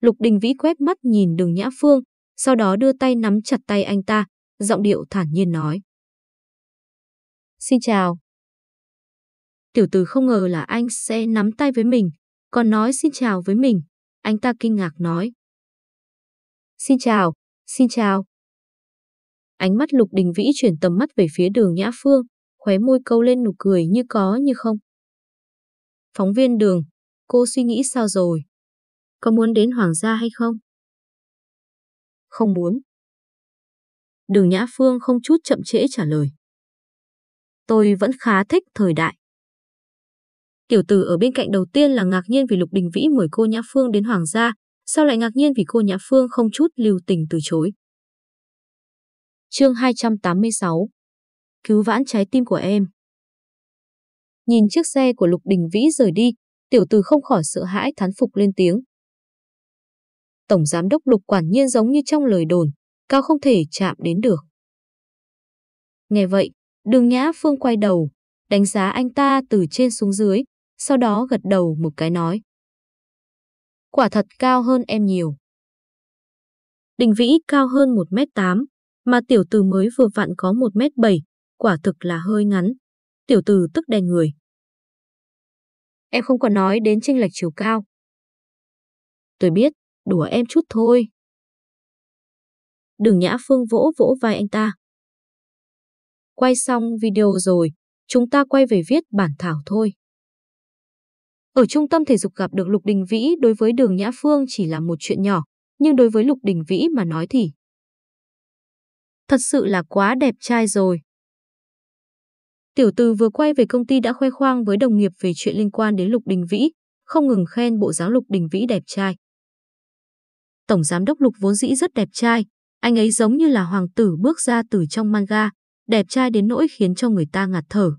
Lục Đình Vĩ quét mắt nhìn đường Nhã Phương, sau đó đưa tay nắm chặt tay anh ta, giọng điệu thản nhiên nói. Xin chào. Tiểu Từ không ngờ là anh sẽ nắm tay với mình, còn nói xin chào với mình. Anh ta kinh ngạc nói. Xin chào, xin chào. Ánh mắt Lục Đình Vĩ chuyển tầm mắt về phía đường Nhã Phương, khóe môi câu lên nụ cười như có như không. Phóng viên đường, cô suy nghĩ sao rồi? Có muốn đến Hoàng gia hay không? Không muốn. Đường Nhã Phương không chút chậm trễ trả lời. Tôi vẫn khá thích thời đại. Tiểu tử ở bên cạnh đầu tiên là ngạc nhiên vì Lục Đình Vĩ mời cô Nhã Phương đến Hoàng gia, sao lại ngạc nhiên vì cô Nhã Phương không chút lưu tình từ chối. Chương 286 Cứu vãn trái tim của em Nhìn chiếc xe của Lục Đình Vĩ rời đi, tiểu tử không khỏi sợ hãi thán phục lên tiếng. Tổng giám đốc Lục quản nhiên giống như trong lời đồn, cao không thể chạm đến được. Nghe vậy, đường Nhã Phương quay đầu, đánh giá anh ta từ trên xuống dưới, sau đó gật đầu một cái nói. Quả thật cao hơn em nhiều. Đình Vĩ cao hơn 1m8, mà tiểu tử mới vừa vặn có 1m7, quả thực là hơi ngắn. Tiểu tử tức đen người. Em không còn nói đến chênh lệch chiều cao. Tôi biết, đùa em chút thôi. Đừng Nhã Phương vỗ vỗ vai anh ta. Quay xong video rồi, chúng ta quay về viết bản thảo thôi. Ở trung tâm thể dục gặp được Lục Đình Vĩ đối với đường Nhã Phương chỉ là một chuyện nhỏ, nhưng đối với Lục Đình Vĩ mà nói thì thật sự là quá đẹp trai rồi. Tiểu từ vừa quay về công ty đã khoe khoang với đồng nghiệp về chuyện liên quan đến Lục Đình Vĩ, không ngừng khen bộ dáng Lục Đình Vĩ đẹp trai. Tổng giám đốc Lục vốn dĩ rất đẹp trai, anh ấy giống như là hoàng tử bước ra từ trong manga, đẹp trai đến nỗi khiến cho người ta ngạt thở.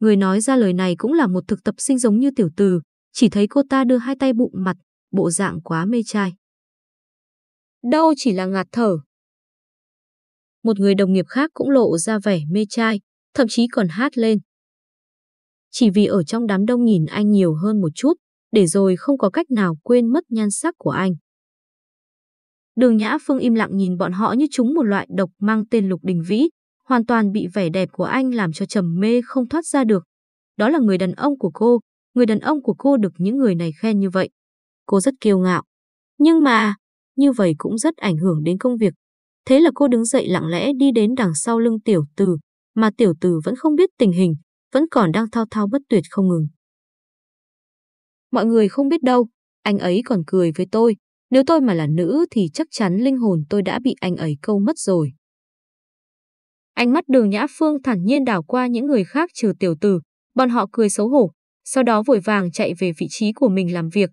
Người nói ra lời này cũng là một thực tập sinh giống như tiểu từ, chỉ thấy cô ta đưa hai tay bụng mặt, bộ dạng quá mê trai. Đâu chỉ là ngạt thở. Một người đồng nghiệp khác cũng lộ ra vẻ mê trai, thậm chí còn hát lên. Chỉ vì ở trong đám đông nhìn anh nhiều hơn một chút, để rồi không có cách nào quên mất nhan sắc của anh. Đường Nhã Phương im lặng nhìn bọn họ như chúng một loại độc mang tên Lục Đình Vĩ, hoàn toàn bị vẻ đẹp của anh làm cho trầm mê không thoát ra được. Đó là người đàn ông của cô, người đàn ông của cô được những người này khen như vậy. Cô rất kiêu ngạo. Nhưng mà, như vậy cũng rất ảnh hưởng đến công việc. Thế là cô đứng dậy lặng lẽ đi đến đằng sau lưng tiểu tử, mà tiểu tử vẫn không biết tình hình, vẫn còn đang thao thao bất tuyệt không ngừng. Mọi người không biết đâu, anh ấy còn cười với tôi. Nếu tôi mà là nữ thì chắc chắn linh hồn tôi đã bị anh ấy câu mất rồi. Ánh mắt đường Nhã Phương thản nhiên đảo qua những người khác trừ tiểu tử, bọn họ cười xấu hổ, sau đó vội vàng chạy về vị trí của mình làm việc.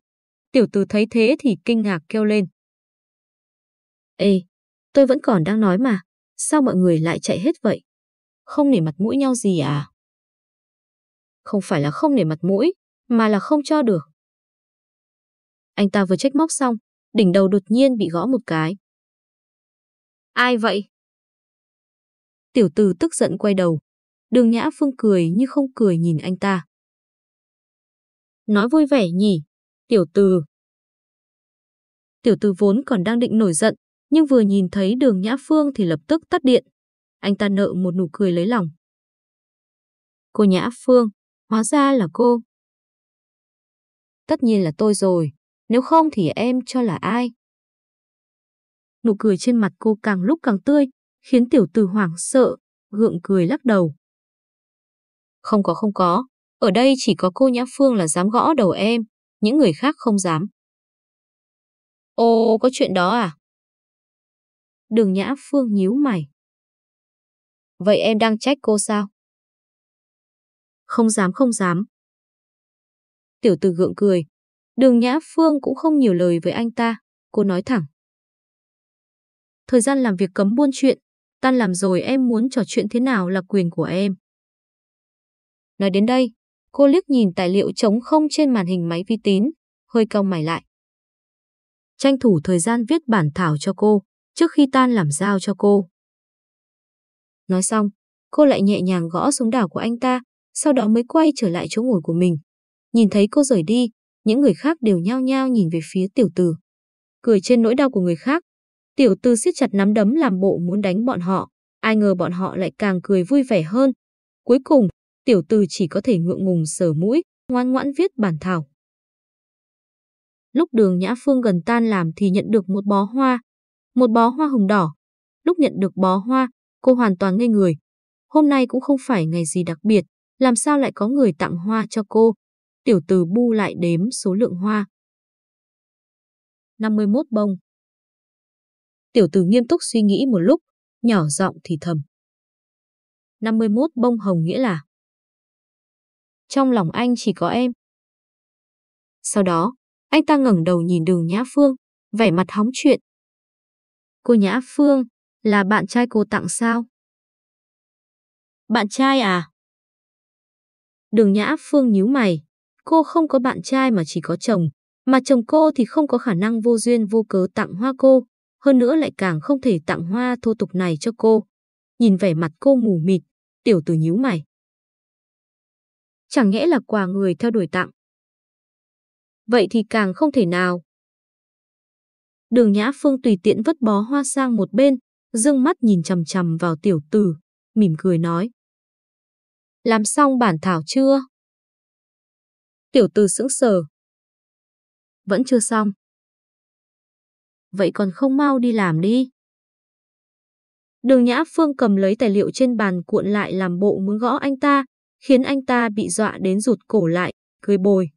Tiểu tử thấy thế thì kinh ngạc kêu lên. Ê, tôi vẫn còn đang nói mà, sao mọi người lại chạy hết vậy? Không nể mặt mũi nhau gì à? Không phải là không nể mặt mũi, mà là không cho được. Anh ta vừa trách móc xong, đỉnh đầu đột nhiên bị gõ một cái. Ai vậy? Tiểu tử tức giận quay đầu. Đường Nhã Phương cười như không cười nhìn anh ta. Nói vui vẻ nhỉ, tiểu tử Tiểu tử vốn còn đang định nổi giận, nhưng vừa nhìn thấy đường Nhã Phương thì lập tức tắt điện. Anh ta nợ một nụ cười lấy lòng. Cô Nhã Phương, hóa ra là cô. Tất nhiên là tôi rồi, nếu không thì em cho là ai? Nụ cười trên mặt cô càng lúc càng tươi, khiến tiểu tử hoảng sợ, gượng cười lắc đầu. Không có không có, ở đây chỉ có cô Nhã Phương là dám gõ đầu em, những người khác không dám. Ồ, có chuyện đó à? Đường Nhã Phương nhíu mày. Vậy em đang trách cô sao? Không dám không dám. Tiểu tử gượng cười. Đường Nhã Phương cũng không nhiều lời với anh ta, cô nói thẳng. Thời gian làm việc cấm buôn chuyện, tan làm rồi em muốn trò chuyện thế nào là quyền của em. Nói đến đây, cô liếc nhìn tài liệu trống không trên màn hình máy vi tính, hơi cau mày lại. Tranh thủ thời gian viết bản thảo cho cô, trước khi tan làm giao cho cô. Nói xong, cô lại nhẹ nhàng gõ xuống đảo của anh ta, sau đó mới quay trở lại chỗ ngồi của mình. Nhìn thấy cô rời đi, những người khác đều nhao nhao nhìn về phía tiểu tử. Cười trên nỗi đau của người khác, tiểu tử siết chặt nắm đấm làm bộ muốn đánh bọn họ, ai ngờ bọn họ lại càng cười vui vẻ hơn. Cuối cùng, tiểu tử chỉ có thể ngượng ngùng sờ mũi, ngoan ngoãn viết bản thảo. Lúc đường Nhã Phương gần tan làm thì nhận được một bó hoa, một bó hoa hồng đỏ. Lúc nhận được bó hoa, cô hoàn toàn ngây người. Hôm nay cũng không phải ngày gì đặc biệt, làm sao lại có người tặng hoa cho cô? Tiểu từ bu lại đếm số lượng hoa. 51 bông. Tiểu tử nghiêm túc suy nghĩ một lúc, nhỏ giọng thì thầm. 51 bông hồng nghĩa là Trong lòng anh chỉ có em. Sau đó, anh ta ngẩng đầu nhìn đường Nhã Phương, vẻ mặt hóng chuyện. Cô Nhã Phương, là bạn trai cô tặng sao? Bạn trai à? Đường Nhã Phương nhíu mày. Cô không có bạn trai mà chỉ có chồng. Mà chồng cô thì không có khả năng vô duyên vô cớ tặng hoa cô. Hơn nữa lại càng không thể tặng hoa thô tục này cho cô. Nhìn vẻ mặt cô mù mịt, tiểu tử nhíu mày. Chẳng nhẽ là quà người theo đuổi tặng. Vậy thì càng không thể nào. Đường Nhã Phương tùy tiện vứt bó hoa sang một bên, dương mắt nhìn chằm chằm vào tiểu tử, mỉm cười nói. Làm xong bản thảo chưa? Tiểu tử sững sờ. Vẫn chưa xong. Vậy còn không mau đi làm đi. Đường Nhã Phương cầm lấy tài liệu trên bàn cuộn lại làm bộ muốn gõ anh ta, khiến anh ta bị dọa đến rụt cổ lại, cười bồi.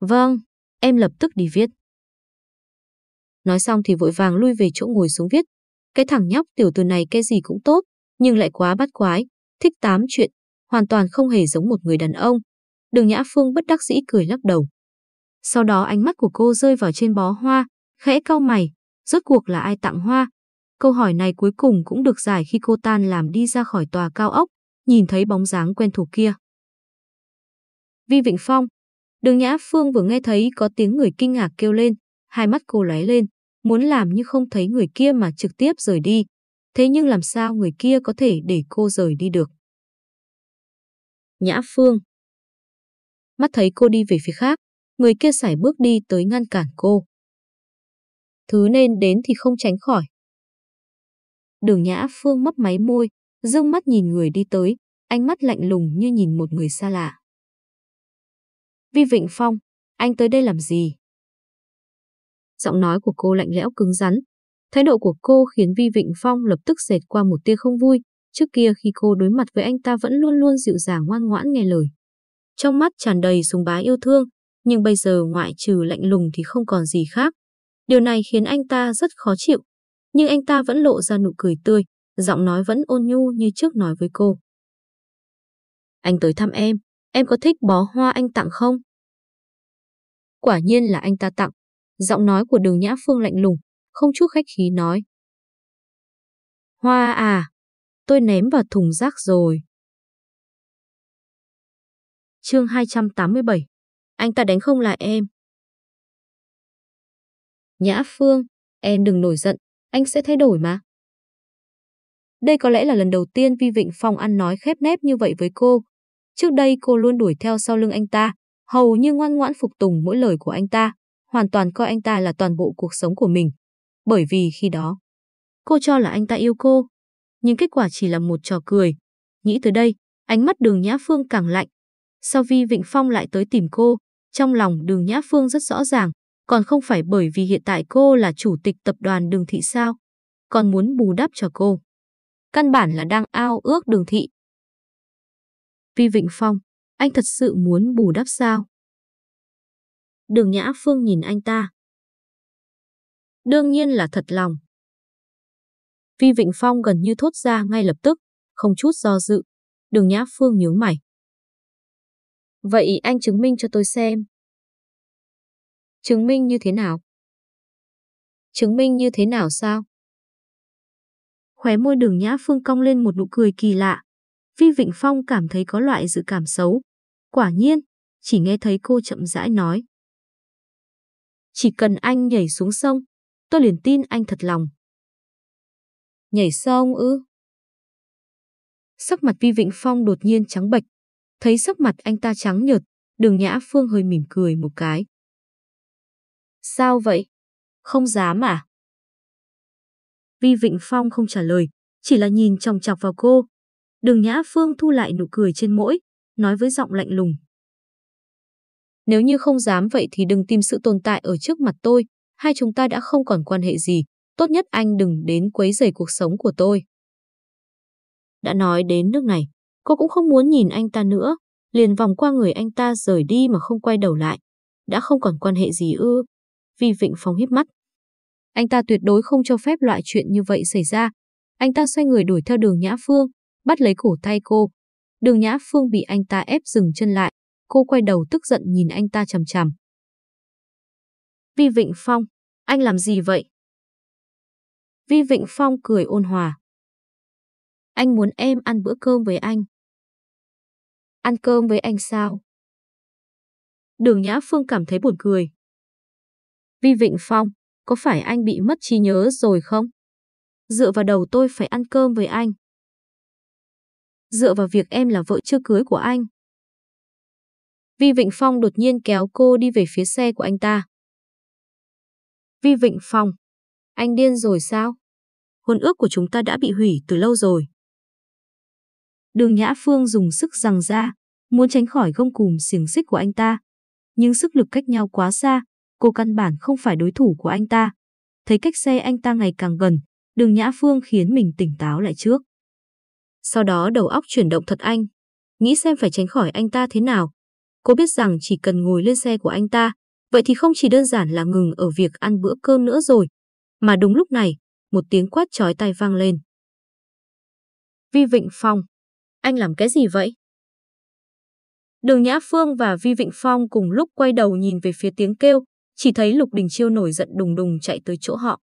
Vâng, em lập tức đi viết. Nói xong thì vội vàng lui về chỗ ngồi xuống viết. Cái thằng nhóc tiểu từ này cái gì cũng tốt, nhưng lại quá bắt quái, thích tám chuyện, hoàn toàn không hề giống một người đàn ông. Đường Nhã Phương bất đắc dĩ cười lắc đầu. Sau đó ánh mắt của cô rơi vào trên bó hoa, khẽ cau mày, rốt cuộc là ai tặng hoa? Câu hỏi này cuối cùng cũng được giải khi cô tan làm đi ra khỏi tòa cao ốc, nhìn thấy bóng dáng quen thuộc kia. Vi Vịnh Phong, Đường Nhã Phương vừa nghe thấy có tiếng người kinh ngạc kêu lên, hai mắt cô lóe lên, muốn làm như không thấy người kia mà trực tiếp rời đi. Thế nhưng làm sao người kia có thể để cô rời đi được? Nhã Phương Mắt thấy cô đi về phía khác, người kia sải bước đi tới ngăn cản cô. Thứ nên đến thì không tránh khỏi. Đường Nhã Phương mấp máy môi, dương mắt nhìn người đi tới, ánh mắt lạnh lùng như nhìn một người xa lạ. Vi Vịnh Phong, anh tới đây làm gì? Giọng nói của cô lạnh lẽo cứng rắn. Thái độ của cô khiến Vi Vịnh Phong lập tức dệt qua một tia không vui. Trước kia khi cô đối mặt với anh ta vẫn luôn luôn dịu dàng ngoan ngoãn nghe lời. Trong mắt tràn đầy sùng bái yêu thương, nhưng bây giờ ngoại trừ lạnh lùng thì không còn gì khác. Điều này khiến anh ta rất khó chịu. Nhưng anh ta vẫn lộ ra nụ cười tươi, giọng nói vẫn ôn nhu như trước nói với cô. Anh tới thăm em, em có thích bó hoa anh tặng không? Quả nhiên là anh ta tặng. Giọng nói của đường Nhã Phương lạnh lùng, không chút khách khí nói. Hoa à, tôi ném vào thùng rác rồi. chương 287, anh ta đánh không lại em. Nhã Phương, em đừng nổi giận, anh sẽ thay đổi mà. Đây có lẽ là lần đầu tiên Vi Vịnh Phong ăn nói khép nép như vậy với cô. Trước đây cô luôn đuổi theo sau lưng anh ta, hầu như ngoan ngoãn phục tùng mỗi lời của anh ta, hoàn toàn coi anh ta là toàn bộ cuộc sống của mình. bởi vì khi đó, cô cho là anh ta yêu cô, nhưng kết quả chỉ là một trò cười. Nghĩ tới đây, ánh mắt đường Nhã Phương càng lạnh. Sau Vi Vịnh Phong lại tới tìm cô, trong lòng đường Nhã Phương rất rõ ràng, còn không phải bởi vì hiện tại cô là chủ tịch tập đoàn đường thị sao, còn muốn bù đắp cho cô. Căn bản là đang ao ước đường thị. Vi Vịnh Phong, anh thật sự muốn bù đắp sao? Đường Nhã Phương nhìn anh ta. Đương nhiên là thật lòng. Vi Vịnh Phong gần như thốt ra ngay lập tức, không chút do dự. Đường Nhã Phương nhướng mày. Vậy anh chứng minh cho tôi xem. Chứng minh như thế nào? Chứng minh như thế nào sao? Khóe môi đường Nhã Phương cong lên một nụ cười kỳ lạ. Vi Vịnh Phong cảm thấy có loại dự cảm xấu. Quả nhiên, chỉ nghe thấy cô chậm rãi nói. Chỉ cần anh nhảy xuống sông, tôi liền tin anh thật lòng. Nhảy sông ư? Sắc mặt Vi Vịnh Phong đột nhiên trắng bệch. Thấy sắc mặt anh ta trắng nhợt, đường Nhã Phương hơi mỉm cười một cái. Sao vậy? Không dám à? Vi Vịnh Phong không trả lời, chỉ là nhìn chòng chọc vào cô. Đường Nhã Phương thu lại nụ cười trên mũi, nói với giọng lạnh lùng. Nếu như không dám vậy thì đừng tìm sự tồn tại ở trước mặt tôi, hai chúng ta đã không còn quan hệ gì, tốt nhất anh đừng đến quấy rầy cuộc sống của tôi. Đã nói đến nước này, cô cũng không muốn nhìn anh ta nữa, liền vòng qua người anh ta rời đi mà không quay đầu lại. Đã không còn quan hệ gì ư. Vi Vịnh Phong híp mắt. Anh ta tuyệt đối không cho phép loại chuyện như vậy xảy ra. Anh ta xoay người đuổi theo đường Nhã Phương, bắt lấy cổ tay cô. Đường Nhã Phương bị anh ta ép dừng chân lại. Cô quay đầu tức giận nhìn anh ta chằm chằm. Vi Vịnh Phong, anh làm gì vậy? Vi Vịnh Phong cười ôn hòa. Anh muốn em ăn bữa cơm với anh. Ăn cơm với anh sao? Đường Nhã Phương cảm thấy buồn cười. Vi Vịnh Phong, có phải anh bị mất trí nhớ rồi không? Dựa vào đầu tôi phải ăn cơm với anh. Dựa vào việc em là vợ chưa cưới của anh. Vi Vịnh Phong đột nhiên kéo cô đi về phía xe của anh ta. Vi Vịnh Phong, anh điên rồi sao? Hôn ước của chúng ta đã bị hủy từ lâu rồi. Đường Nhã Phương dùng sức rằng ra, muốn tránh khỏi gông cùm xiềng xích của anh ta. Nhưng sức lực cách nhau quá xa, cô căn bản không phải đối thủ của anh ta. Thấy cách xe anh ta ngày càng gần, đường Nhã Phương khiến mình tỉnh táo lại trước. Sau đó đầu óc chuyển động thật anh, nghĩ xem phải tránh khỏi anh ta thế nào. Cô biết rằng chỉ cần ngồi lên xe của anh ta, vậy thì không chỉ đơn giản là ngừng ở việc ăn bữa cơm nữa rồi. Mà đúng lúc này, một tiếng quát chói tai vang lên. Vi Vịnh Phong, anh làm cái gì vậy? Đường Nhã Phương và Vi Vịnh Phong cùng lúc quay đầu nhìn về phía tiếng kêu, chỉ thấy Lục Đình Chiêu nổi giận đùng đùng chạy tới chỗ họ.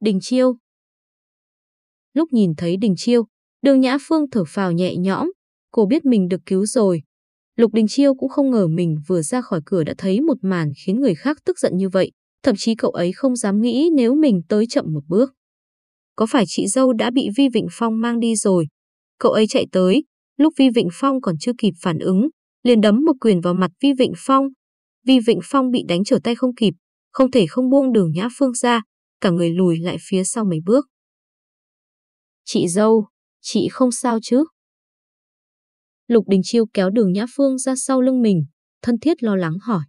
Đình Chiêu. Lúc nhìn thấy Đình Chiêu, đường Nhã Phương thở phào nhẹ nhõm, cô biết mình được cứu rồi. Lục Đình Chiêu cũng không ngờ mình vừa ra khỏi cửa đã thấy một màn khiến người khác tức giận như vậy, thậm chí cậu ấy không dám nghĩ nếu mình tới chậm một bước. Có phải chị dâu đã bị Vi Vịnh Phong mang đi rồi? Cậu ấy chạy tới, lúc Vi Vịnh Phong còn chưa kịp phản ứng, liền đấm một quyền vào mặt Vi Vịnh Phong. Vi Vịnh Phong bị đánh trở tay không kịp, không thể không buông đường Nhã Phương ra, cả người lùi lại phía sau mấy bước. Chị dâu, chị không sao chứ? Lục Đình Chiêu kéo đường Nhã Phương ra sau lưng mình, thân thiết lo lắng hỏi.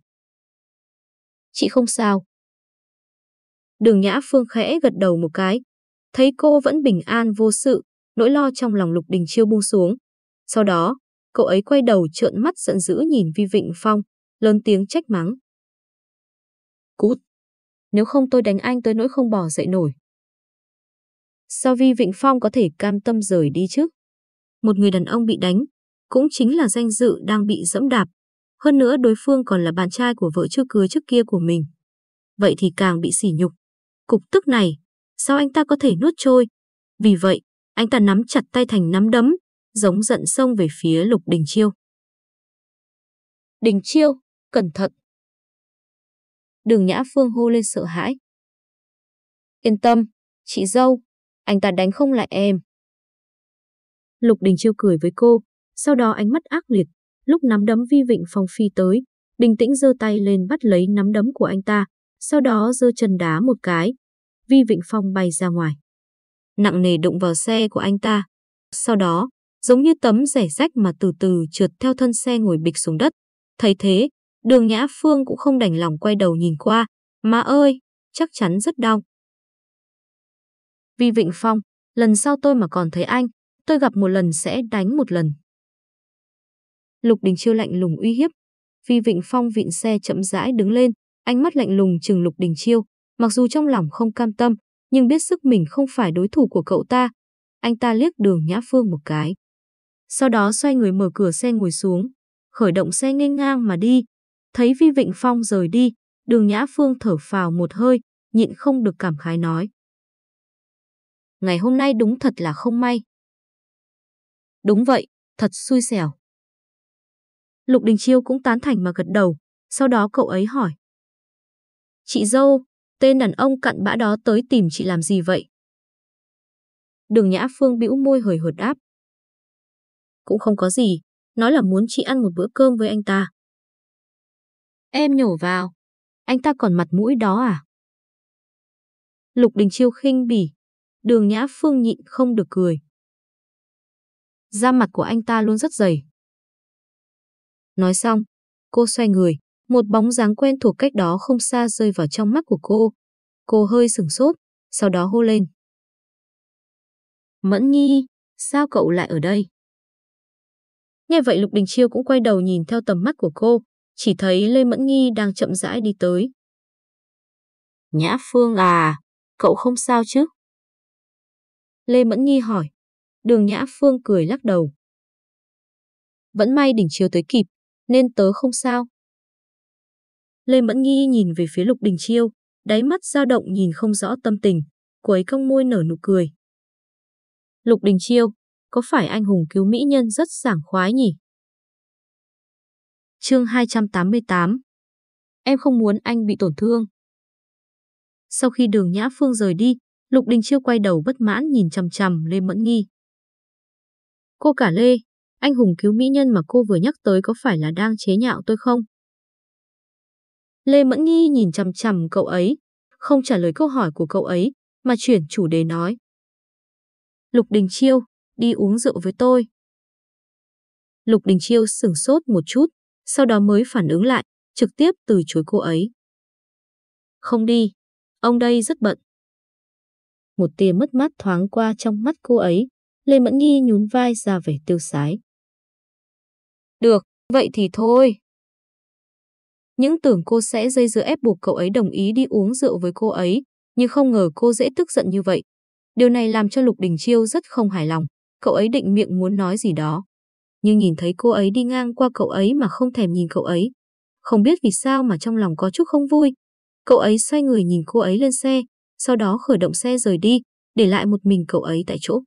Chị không sao. Đường Nhã Phương khẽ gật đầu một cái, thấy cô vẫn bình an vô sự, nỗi lo trong lòng Lục Đình Chiêu buông xuống. Sau đó, cậu ấy quay đầu trợn mắt giận dữ nhìn Vi Vịnh Phong, lớn tiếng trách mắng. Cút! Nếu không tôi đánh anh tới nỗi không bỏ dậy nổi. Sao Vi Vịnh Phong có thể cam tâm rời đi chứ? Một người đàn ông bị đánh, cũng chính là danh dự đang bị dẫm đạp. Hơn nữa đối phương còn là bạn trai của vợ chưa cưới trước kia của mình. Vậy thì càng bị sỉ nhục. Cục tức này, sao anh ta có thể nuốt trôi? Vì vậy, anh ta nắm chặt tay thành nắm đấm, giống giận xông về phía Lục Đình Chiêu. Đình Chiêu, cẩn thận. Đường Nhã Phương hô lên sợ hãi. Yên tâm, chị dâu, anh ta đánh không lại em. Lục Đình Chiêu cười với cô, sau đó ánh mắt ác liệt, lúc nắm đấm Vi Vịnh Phong phi tới, bình tĩnh giơ tay lên bắt lấy nắm đấm của anh ta, sau đó giơ chân đá một cái. Vi Vịnh Phong bay ra ngoài. Nặng nề đụng vào xe của anh ta. Sau đó, giống như tấm rẻ rách mà từ từ trượt theo thân xe ngồi bịch xuống đất. Thấy thế, đường Nhã Phương cũng không đành lòng quay đầu nhìn qua. Má ơi, chắc chắn rất đau. Vi Vịnh Phong, lần sau tôi mà còn thấy anh, tôi gặp một lần sẽ đánh một lần. Lục Đình Chiêu lạnh lùng uy hiếp. Vi Vịnh Phong vịn xe chậm rãi đứng lên, ánh mắt lạnh lùng chừng Lục Đình Chiêu, mặc dù trong lòng không cam tâm, nhưng biết sức mình không phải đối thủ của cậu ta. Anh ta liếc đường Nhã Phương một cái. Sau đó xoay người mở cửa xe ngồi xuống, khởi động xe nghênh ngang mà đi. Thấy Vi Vịnh Phong rời đi, đường Nhã Phương thở phào một hơi, nhịn không được cảm khái nói. Ngày hôm nay đúng thật là không may. Đúng vậy, thật xui xẻo. Lục Đình Chiêu cũng tán thành mà gật đầu, sau đó cậu ấy hỏi. Chị dâu, tên đàn ông cặn bã đó tới tìm chị làm gì vậy? Đường Nhã Phương bĩu môi hời hợt đáp. Cũng không có gì, nói là muốn chị ăn một bữa cơm với anh ta. Em nhổ vào, anh ta còn mặt mũi đó à? Lục Đình Chiêu khinh bỉ, đường Nhã Phương nhịn không được cười. Da mặt của anh ta luôn rất dày. Nói xong, cô xoay người, một bóng dáng quen thuộc cách đó không xa rơi vào trong mắt của cô. Cô hơi sửng sốt, sau đó hô lên. Mẫn Nhi, sao cậu lại ở đây? Nghe vậy Lục Đình Chiêu cũng quay đầu nhìn theo tầm mắt của cô, chỉ thấy Lê Mẫn Nhi đang chậm rãi đi tới. Nhã Phương à, cậu không sao chứ? Lê Mẫn Nhi hỏi. Đường Nhã Phương cười lắc đầu. Vẫn may đỉnh chiều tới kịp, nên tớ không sao. Lê Mẫn Nhi nhìn về phía Lục Đình Chiêu, đáy mắt dao động nhìn không rõ tâm tình, cô ấy cong môi nở nụ cười. Lục Đình Chiêu, có phải anh hùng cứu mỹ nhân rất sảng khoái nhỉ? Chương 288 Em không muốn anh bị tổn thương. Sau khi đường Nhã Phương rời đi, Lục Đình Chiêu quay đầu bất mãn nhìn chằm chằm Lê Mẫn Nghi. Cô cả Lê, anh hùng cứu mỹ nhân mà cô vừa nhắc tới có phải là đang chế nhạo tôi không? Lê Mẫn Nghi nhìn chằm chằm cậu ấy, không trả lời câu hỏi của cậu ấy, mà chuyển chủ đề nói. Lục Đình Chiêu, đi uống rượu với tôi. Lục Đình Chiêu sửng sốt một chút, sau đó mới phản ứng lại, trực tiếp từ chối cô ấy. Không đi, ông đây rất bận. Một tia mất mát thoáng qua trong mắt cô ấy, Lê Mẫn Nghi nhún vai ra vẻ tiêu sái. Được, vậy thì thôi. Những tưởng cô sẽ dây dưa ép buộc cậu ấy đồng ý đi uống rượu với cô ấy, nhưng không ngờ cô dễ tức giận như vậy. Điều này làm cho Lục Đình Chiêu rất không hài lòng, cậu ấy định miệng muốn nói gì đó. Nhưng nhìn thấy cô ấy đi ngang qua cậu ấy mà không thèm nhìn cậu ấy. Không biết vì sao mà trong lòng có chút không vui. Cậu ấy xoay người nhìn cô ấy lên xe, sau đó khởi động xe rời đi, để lại một mình cậu ấy tại chỗ.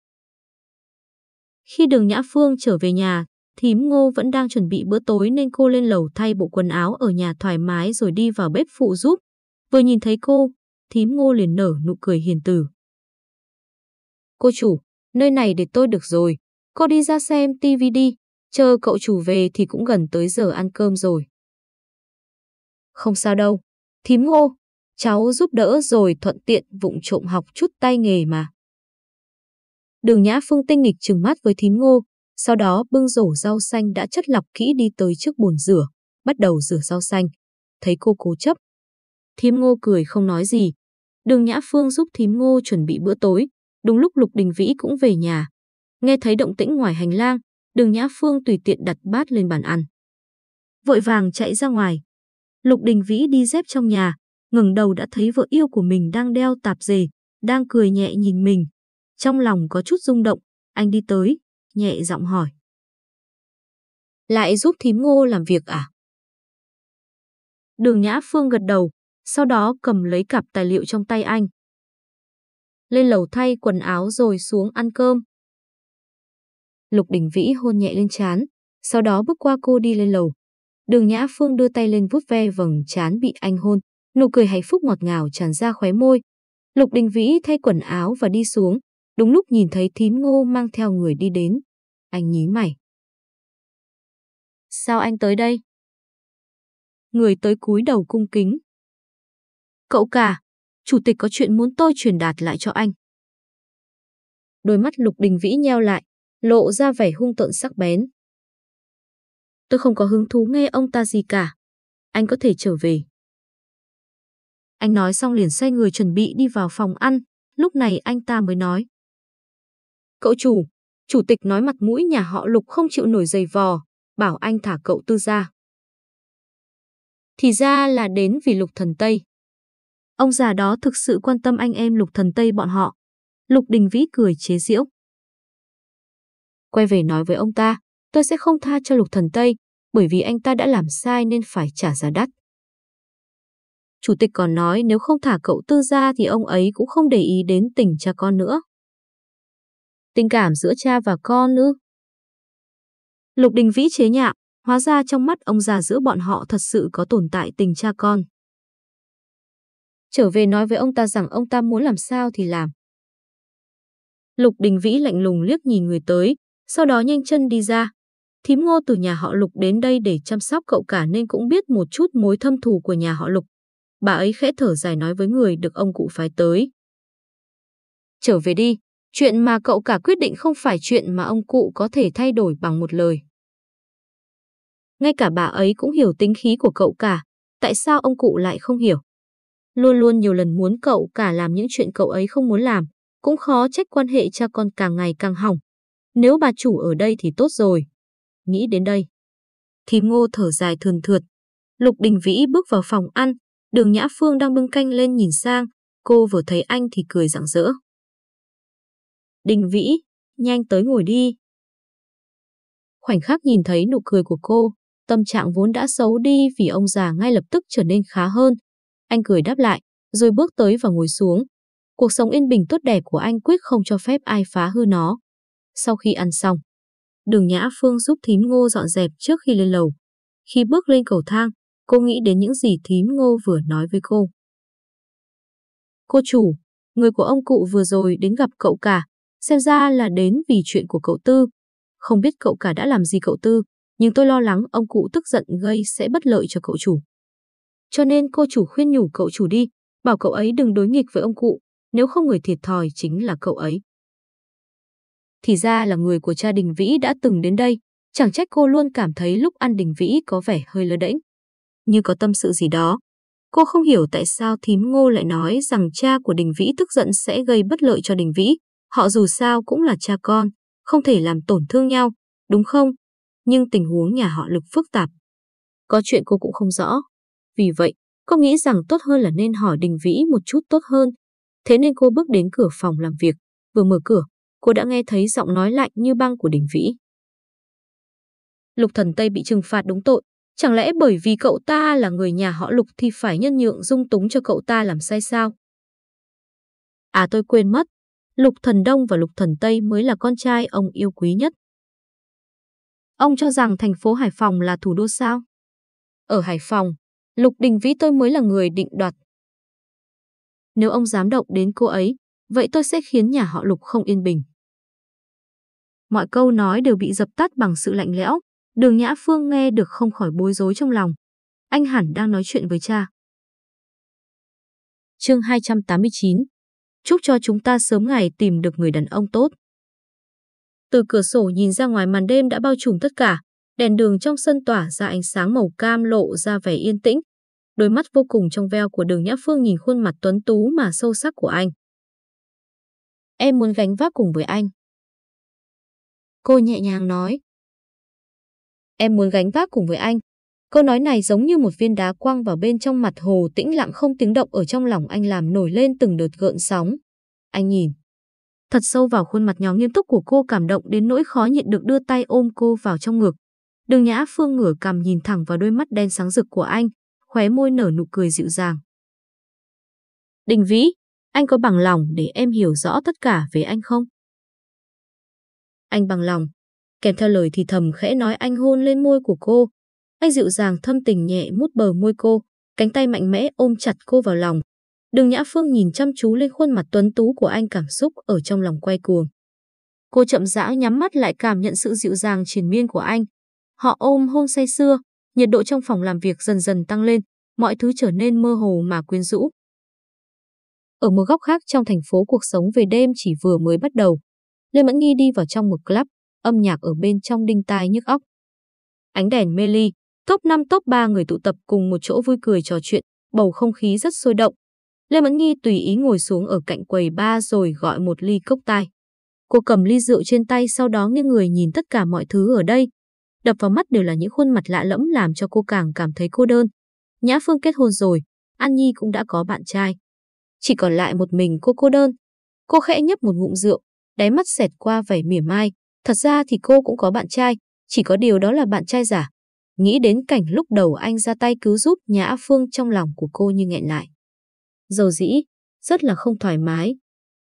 Khi đường Nhã Phương trở về nhà, thím ngô vẫn đang chuẩn bị bữa tối nên cô lên lầu thay bộ quần áo ở nhà thoải mái rồi đi vào bếp phụ giúp. Vừa nhìn thấy cô, thím ngô liền nở nụ cười hiền từ. Cô chủ, nơi này để tôi được rồi. Cô đi ra xem TV đi, chờ cậu chủ về thì cũng gần tới giờ ăn cơm rồi. Không sao đâu, thím ngô, cháu giúp đỡ rồi thuận tiện vụng trộm học chút tay nghề mà. Đường Nhã Phương tinh nghịch trừng mắt với thím ngô, sau đó bưng rổ rau xanh đã chất lọc kỹ đi tới trước bồn rửa, bắt đầu rửa rau xanh. Thấy cô cố chấp. Thím ngô cười không nói gì. Đường Nhã Phương giúp thím ngô chuẩn bị bữa tối, đúng lúc Lục Đình Vĩ cũng về nhà. Nghe thấy động tĩnh ngoài hành lang, đường Nhã Phương tùy tiện đặt bát lên bàn ăn. Vội vàng chạy ra ngoài. Lục Đình Vĩ đi dép trong nhà, ngừng đầu đã thấy vợ yêu của mình đang đeo tạp dề, đang cười nhẹ nhìn mình. Trong lòng có chút rung động, anh đi tới, nhẹ giọng hỏi. Lại giúp thím ngô làm việc à? Đường Nhã Phương gật đầu, sau đó cầm lấy cặp tài liệu trong tay anh. Lên lầu thay quần áo rồi xuống ăn cơm. Lục Đình Vĩ hôn nhẹ lên chán, sau đó bước qua cô đi lên lầu. Đường Nhã Phương đưa tay lên vuốt ve vầng chán bị anh hôn, nụ cười hạnh phúc ngọt ngào tràn ra khóe môi. Lục Đình Vĩ thay quần áo và đi xuống, đúng lúc nhìn thấy thím ngô mang theo người đi đến. Anh nhí mày. Sao anh tới đây? Người tới cúi đầu cung kính. Cậu cả, chủ tịch có chuyện muốn tôi truyền đạt lại cho anh. Đôi mắt Lục Đình Vĩ nheo lại, lộ ra vẻ hung tợn sắc bén. Tôi không có hứng thú nghe ông ta gì cả. Anh có thể trở về. Anh nói xong liền xoay người chuẩn bị đi vào phòng ăn, lúc này anh ta mới nói. Cậu chủ, chủ tịch nói mặt mũi nhà họ Lục không chịu nổi dày vò, bảo anh thả cậu tư ra. Thì ra là đến vì Lục Thần Tây. Ông già đó thực sự quan tâm anh em Lục Thần Tây bọn họ. Lục Đình Vĩ cười chế giễu. Quay về nói với ông ta, tôi sẽ không tha cho Lục Thần Tây, bởi vì anh ta đã làm sai nên phải trả giá đắt. Chủ tịch còn nói nếu không thả cậu tư ra thì ông ấy cũng không để ý đến tình cha con nữa. Tình cảm giữa cha và con nữa. Lục Đình Vĩ chế nhạo, hóa ra trong mắt ông già giữa bọn họ thật sự có tồn tại tình cha con. Trở về nói với ông ta rằng ông ta muốn làm sao thì làm. Lục Đình Vĩ lạnh lùng liếc nhìn người tới, sau đó nhanh chân đi ra. Thím ngô từ nhà họ Lục đến đây để chăm sóc cậu cả nên cũng biết một chút mối thâm thù của nhà họ Lục. Bà ấy khẽ thở dài nói với người được ông cụ phái tới. Trở về đi, chuyện mà cậu cả quyết định không phải chuyện mà ông cụ có thể thay đổi bằng một lời. Ngay cả bà ấy cũng hiểu tính khí của cậu cả, tại sao ông cụ lại không hiểu. Luôn luôn nhiều lần muốn cậu cả làm những chuyện cậu ấy không muốn làm, cũng khó trách quan hệ cha con càng ngày càng hỏng. Nếu bà chủ ở đây thì tốt rồi. Nghĩ đến đây. Thím ngô thở dài thườn thượt. Lục Đình Vĩ bước vào phòng ăn, đường Nhã Phương đang bưng canh lên nhìn sang, cô vừa thấy anh thì cười rạng rỡ. Đình Vĩ, nhanh tới ngồi đi. Khoảnh khắc nhìn thấy nụ cười của cô, tâm trạng vốn đã xấu đi vì ông già ngay lập tức trở nên khá hơn. Anh cười đáp lại, rồi bước tới và ngồi xuống. Cuộc sống yên bình tốt đẹp của anh quyết không cho phép ai phá hư nó. Sau khi ăn xong, đường Nhã Phương giúp thím ngô dọn dẹp trước khi lên lầu. Khi bước lên cầu thang, cô nghĩ đến những gì thím ngô vừa nói với cô. Cô chủ, người của ông cụ vừa rồi đến gặp cậu cả, xem ra là đến vì chuyện của cậu Tư. Không biết cậu cả đã làm gì cậu Tư, nhưng tôi lo lắng ông cụ tức giận gây sẽ bất lợi cho cậu chủ. Cho nên cô chủ khuyên nhủ cậu chủ đi, bảo cậu ấy đừng đối nghịch với ông cụ, nếu không người thiệt thòi chính là cậu ấy. Thì ra là người của cha Đình Vĩ đã từng đến đây, chẳng trách cô luôn cảm thấy lúc ăn Đình Vĩ có vẻ hơi lơ đễnh. Như có tâm sự gì đó. Cô không hiểu tại sao thím ngô lại nói rằng cha của Đình Vĩ tức giận sẽ gây bất lợi cho Đình Vĩ. Họ dù sao cũng là cha con, không thể làm tổn thương nhau, đúng không? Nhưng tình huống nhà họ lực phức tạp. Có chuyện cô cũng không rõ. Vì vậy, cô nghĩ rằng tốt hơn là nên hỏi Đình Vĩ một chút tốt hơn. Thế nên cô bước đến cửa phòng làm việc. Vừa mở cửa, cô đã nghe thấy giọng nói lạnh như băng của Đình Vĩ. Lục thần Tây bị trừng phạt đúng tội. Chẳng lẽ bởi vì cậu ta là người nhà họ Lục thì phải nhân nhượng dung túng cho cậu ta làm sai sao? À tôi quên mất, Lục Thần Đông và Lục Thần Tây mới là con trai ông yêu quý nhất. Ông cho rằng thành phố Hải Phòng là thủ đô sao? Ở Hải Phòng, Lục Đình Vĩ tôi mới là người định đoạt. Nếu ông dám động đến cô ấy, vậy tôi sẽ khiến nhà họ Lục không yên bình. Mọi câu nói đều bị dập tắt bằng sự lạnh lẽo, đường Nhã Phương nghe được không khỏi bối rối trong lòng. Anh hẳn đang nói chuyện với cha. Chương 289 Chúc cho chúng ta sớm ngày tìm được người đàn ông tốt. Từ cửa sổ nhìn ra ngoài màn đêm đã bao trùm tất cả, đèn đường trong sân tỏa ra ánh sáng màu cam lộ ra vẻ yên tĩnh. Đôi mắt vô cùng trong veo của đường Nhã Phương nhìn khuôn mặt tuấn tú mà sâu sắc của anh. Em muốn gánh vác cùng với anh. Cô nhẹ nhàng nói. Em muốn gánh vác cùng với anh. Câu nói này giống như một viên đá quăng vào bên trong mặt hồ tĩnh lặng không tiếng động ở trong lòng anh làm nổi lên từng đợt gợn sóng. Anh nhìn. Thật sâu vào khuôn mặt nhỏ nghiêm túc của cô cảm động đến nỗi khó nhịn được đưa tay ôm cô vào trong ngực. Đường Nhã Phương ngửa cằm nhìn thẳng vào đôi mắt đen sáng rực của anh, khóe môi nở nụ cười dịu dàng. Đình Vĩ, anh có bằng lòng để em hiểu rõ tất cả về anh không? Anh bằng lòng. Kèm theo lời thì thầm khẽ nói anh hôn lên môi của cô. Anh dịu dàng thâm tình nhẹ mút bờ môi cô, cánh tay mạnh mẽ ôm chặt cô vào lòng. Đường Nhã Phương nhìn chăm chú lên khuôn mặt tuấn tú của anh cảm xúc ở trong lòng quay cuồng. Cô chậm rãi nhắm mắt lại cảm nhận sự dịu dàng triền miên của anh. Họ ôm hôn say sưa, nhiệt độ trong phòng làm việc dần dần tăng lên, mọi thứ trở nên mơ hồ mà quyến rũ. Ở một góc khác trong thành phố cuộc sống về đêm chỉ vừa mới bắt đầu. Lê Mẫn Nghi đi vào trong một club, âm nhạc ở bên trong đinh tai nhức óc. Ánh đèn mê ly, top 5 top 3 người tụ tập cùng một chỗ vui cười trò chuyện, bầu không khí rất sôi động. Lê Mẫn Nghi tùy ý ngồi xuống ở cạnh quầy ba rồi gọi một ly cốc tai. Cô cầm ly rượu trên tay sau đó nghiêng người nhìn tất cả mọi thứ ở đây. Đập vào mắt đều là những khuôn mặt lạ lẫm làm cho cô càng cảm thấy cô đơn. Nhã Phương kết hôn rồi, An Nhi cũng đã có bạn trai. Chỉ còn lại một mình cô cô đơn. Cô khẽ nhấp một ngụm rượu, đáy mắt xẹt qua vẻ mỉa mai. Thật ra thì cô cũng có bạn trai, chỉ có điều đó là bạn trai giả. Nghĩ đến cảnh lúc đầu anh ra tay cứu giúp Nhã Phương trong lòng của cô như nghẹn lại. Dầu dĩ, rất là không thoải mái.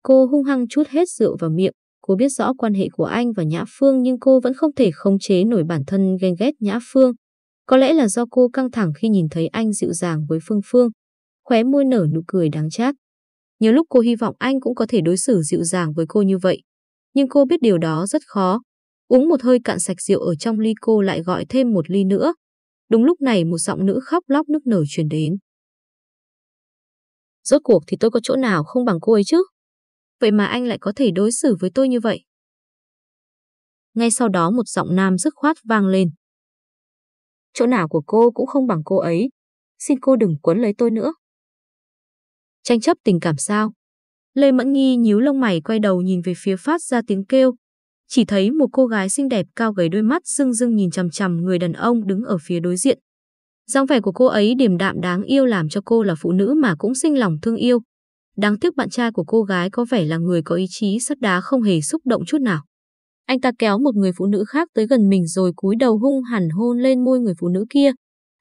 Cô hung hăng chút hết rượu vào miệng. Cô biết rõ quan hệ của anh và Nhã Phương nhưng cô vẫn không thể khống chế nổi bản thân ghen ghét Nhã Phương. Có lẽ là do cô căng thẳng khi nhìn thấy anh dịu dàng với Phương Phương. Khóe môi nở nụ cười đáng chát. Nhiều lúc cô hy vọng anh cũng có thể đối xử dịu dàng với cô như vậy. Nhưng cô biết điều đó rất khó. Uống một hơi cạn sạch rượu ở trong ly cô lại gọi thêm một ly nữa. Đúng lúc này một giọng nữ khóc lóc nức nở truyền đến. Rốt cuộc thì tôi có chỗ nào không bằng cô ấy chứ? Vậy mà anh lại có thể đối xử với tôi như vậy. Ngay sau đó một giọng nam dứt khoát vang lên. Chỗ nào của cô cũng không bằng cô ấy. Xin cô đừng quấn lấy tôi nữa. Tranh chấp tình cảm sao? Lê Mẫn Nghi nhíu lông mày quay đầu nhìn về phía phát ra tiếng kêu. Chỉ thấy một cô gái xinh đẹp cao gầy đôi mắt rưng rưng nhìn chằm chằm người đàn ông đứng ở phía đối diện. dáng vẻ của cô ấy điềm đạm đáng yêu làm cho cô là phụ nữ mà cũng sinh lòng thương yêu. Đáng tiếc bạn trai của cô gái có vẻ là người có ý chí sắt đá không hề xúc động chút nào. Anh ta kéo một người phụ nữ khác tới gần mình rồi cúi đầu hung hẳn hôn lên môi người phụ nữ kia.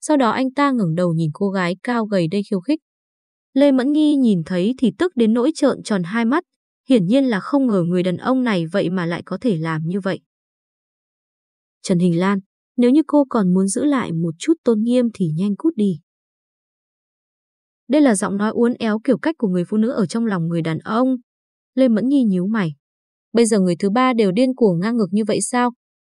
Sau đó anh ta ngẩng đầu nhìn cô gái cao gầy đây khiêu khích. Lê Mẫn Nghi nhìn thấy thì tức đến nỗi trợn tròn hai mắt, hiển nhiên là không ngờ người đàn ông này vậy mà lại có thể làm như vậy. Trần Hình Lan, nếu như cô còn muốn giữ lại một chút tôn nghiêm thì nhanh cút đi. Đây là giọng nói uốn éo kiểu cách của người phụ nữ ở trong lòng người đàn ông. Lê Mẫn Nhi nhíu mày. Bây giờ người thứ ba đều điên cuồng ngang ngược như vậy sao?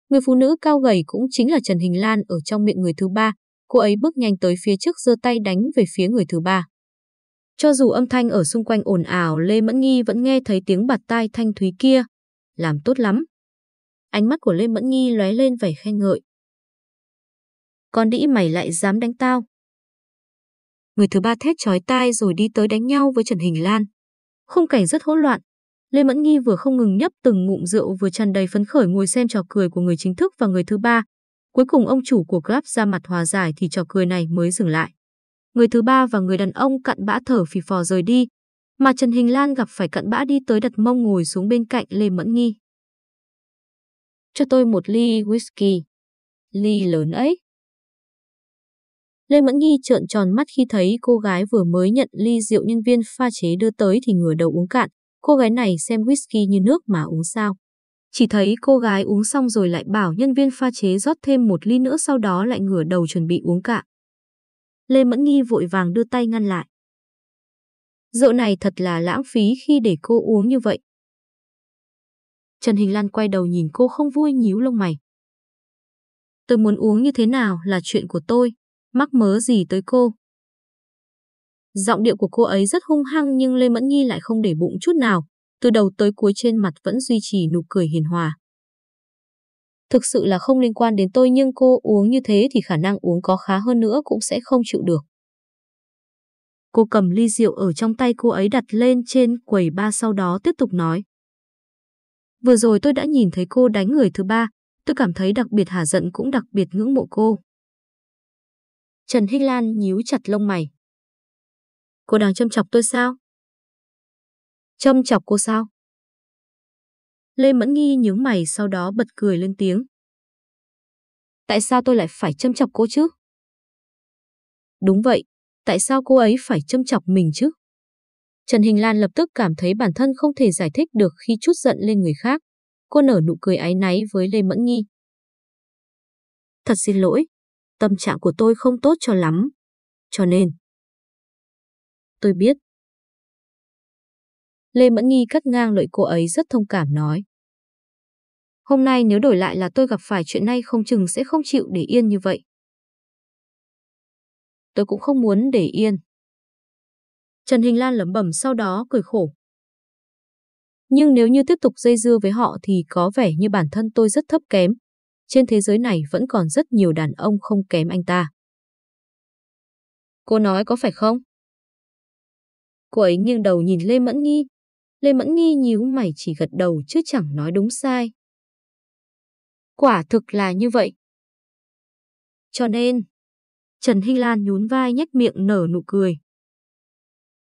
Người phụ nữ cao gầy cũng chính là Trần Hình Lan ở trong miệng người thứ ba. Cô ấy bước nhanh tới phía trước giơ tay đánh về phía người thứ ba. Cho dù âm thanh ở xung quanh ồn ào, Lê Mẫn Nhi vẫn nghe thấy tiếng bạt tai thanh thúy kia. Làm tốt lắm. Ánh mắt của Lê Mẫn Nhi lóe lên vẻ khen ngợi. Con đĩ mày lại dám đánh tao. Người thứ ba thét chói tai rồi đi tới đánh nhau với Trần Hình Lan. Khung cảnh rất hỗn loạn. Lê Mẫn Nghi vừa không ngừng nhấp từng ngụm rượu vừa tràn đầy phấn khởi ngồi xem trò cười của người chính thức và người thứ ba. Cuối cùng ông chủ của Grab ra mặt hòa giải thì trò cười này mới dừng lại. Người thứ ba và người đàn ông cặn bã thở phì phò rời đi, mà Trần Hình Lan gặp phải cặn bã đi tới đặt mông ngồi xuống bên cạnh Lê Mẫn Nghi. Cho tôi một ly whisky. Ly lớn ấy. Lê Mẫn Nghi trợn tròn mắt khi thấy cô gái vừa mới nhận ly rượu nhân viên pha chế đưa tới thì ngửa đầu uống cạn. Cô gái này xem whisky như nước mà uống sao. Chỉ thấy cô gái uống xong rồi lại bảo nhân viên pha chế rót thêm một ly nữa sau đó lại ngửa đầu chuẩn bị uống cạn. Lê Mẫn Nghi vội vàng đưa tay ngăn lại. Rượu này thật là lãng phí khi để cô uống như vậy. Trần Hình Lan quay đầu nhìn cô không vui nhíu lông mày. Tôi muốn uống như thế nào là chuyện của tôi, mắc mớ gì tới cô. Giọng điệu của cô ấy rất hung hăng nhưng Lê Mẫn Nhi lại không để bụng chút nào, từ đầu tới cuối trên mặt vẫn duy trì nụ cười hiền hòa. Thực sự là không liên quan đến tôi nhưng cô uống như thế thì khả năng uống có khá hơn nữa cũng sẽ không chịu được. Cô cầm ly rượu ở trong tay cô ấy đặt lên trên quầy ba sau đó tiếp tục nói. Vừa rồi tôi đã nhìn thấy cô đánh người thứ ba, tôi cảm thấy đặc biệt hả giận cũng đặc biệt ngưỡng mộ cô. Trần Hinh Lan nhíu chặt lông mày. Cô đang châm chọc tôi sao? Châm chọc cô sao? Lê Mẫn Nghi nhướng mày sau đó bật cười lên tiếng. Tại sao tôi lại phải châm chọc cô chứ? Đúng vậy, tại sao cô ấy phải châm chọc mình chứ? Trần Hình Lan lập tức cảm thấy bản thân không thể giải thích được khi chút giận lên người khác. Cô nở nụ cười áy náy với Lê Mẫn Nghi. Thật xin lỗi, tâm trạng của tôi không tốt cho lắm. Cho nên... Tôi biết. Lê Mẫn Nghi cắt ngang lợi cô ấy rất thông cảm nói. Hôm nay nếu đổi lại là tôi gặp phải chuyện này không chừng sẽ không chịu để yên như vậy. Tôi cũng không muốn để yên. Trần Hình Lan lẩm bẩm sau đó cười khổ. Nhưng nếu như tiếp tục dây dưa với họ thì có vẻ như bản thân tôi rất thấp kém. Trên thế giới này vẫn còn rất nhiều đàn ông không kém anh ta. Cô nói có phải không? Cô ấy nghiêng đầu nhìn Lê Mẫn Nghi. Lê Mẫn Nghi nhíu mày chỉ gật đầu chứ chẳng nói đúng sai. Quả thực là như vậy. Cho nên, Trần Hy Lan nhún vai nhếch miệng nở nụ cười.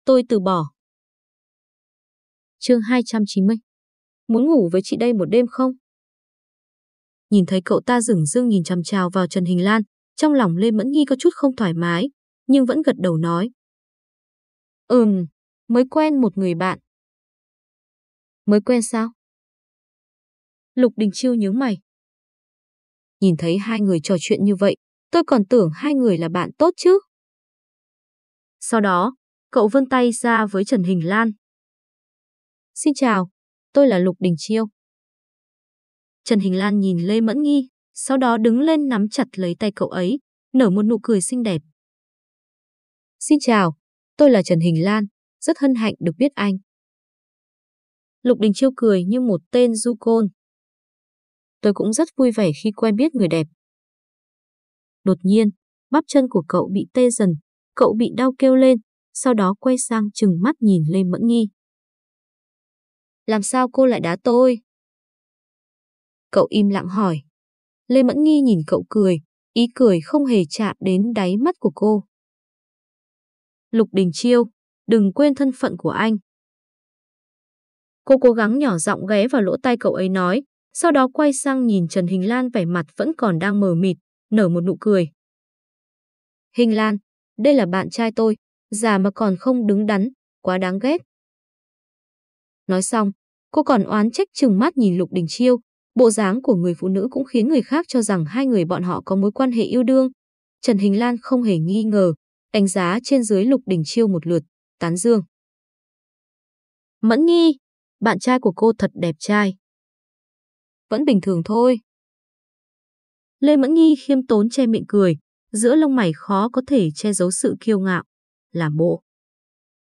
Tôi từ bỏ. chương 290 Muốn ngủ với chị đây một đêm không? Nhìn thấy cậu ta dửng dưng nhìn chằm chào vào Trần Hình Lan, trong lòng Lê Mẫn Nghi có chút không thoải mái, nhưng vẫn gật đầu nói. Ừm, mới quen một người bạn. Mới quen sao? Lục Đình Chiêu nhướng mày. Nhìn thấy hai người trò chuyện như vậy, tôi còn tưởng hai người là bạn tốt chứ. Sau đó, cậu vươn tay ra với Trần Hình Lan. Xin chào, tôi là Lục Đình Chiêu. Trần Hình Lan nhìn Lê Mẫn Nghi, sau đó đứng lên nắm chặt lấy tay cậu ấy, nở một nụ cười xinh đẹp. Xin chào, tôi là Trần Hình Lan, rất hân hạnh được biết anh. Lục Đình Chiêu cười như một tên du côn. Tôi cũng rất vui vẻ khi quen biết người đẹp. Đột nhiên, bắp chân của cậu bị tê dần, cậu bị đau kêu lên, sau đó quay sang chừng mắt nhìn Lê Mẫn Nghi. Làm sao cô lại đá tôi? Cậu im lặng hỏi. Lê Mẫn Nghi nhìn cậu cười, ý cười không hề chạm đến đáy mắt của cô. Lục Đình Chiêu, đừng quên thân phận của anh. Cô cố gắng nhỏ giọng ghé vào lỗ tai cậu ấy nói, sau đó quay sang nhìn Trần Hình Lan vẻ mặt vẫn còn đang mờ mịt, nở một nụ cười. Hình Lan, đây là bạn trai tôi, già mà còn không đứng đắn, quá đáng ghét. Nói xong, cô còn oán trách chừng mắt nhìn Lục Đình Chiêu, bộ dáng của người phụ nữ cũng khiến người khác cho rằng hai người bọn họ có mối quan hệ yêu đương. Trần Hình Lan không hề nghi ngờ, đánh giá trên dưới Lục Đình Chiêu một lượt, tán dương. Mẫn nghi, bạn trai của cô thật đẹp trai. Vẫn bình thường thôi. Lê Mẫn Nghi khiêm tốn che miệng cười, giữa lông mày khó có thể che giấu sự kiêu ngạo, làm bộ.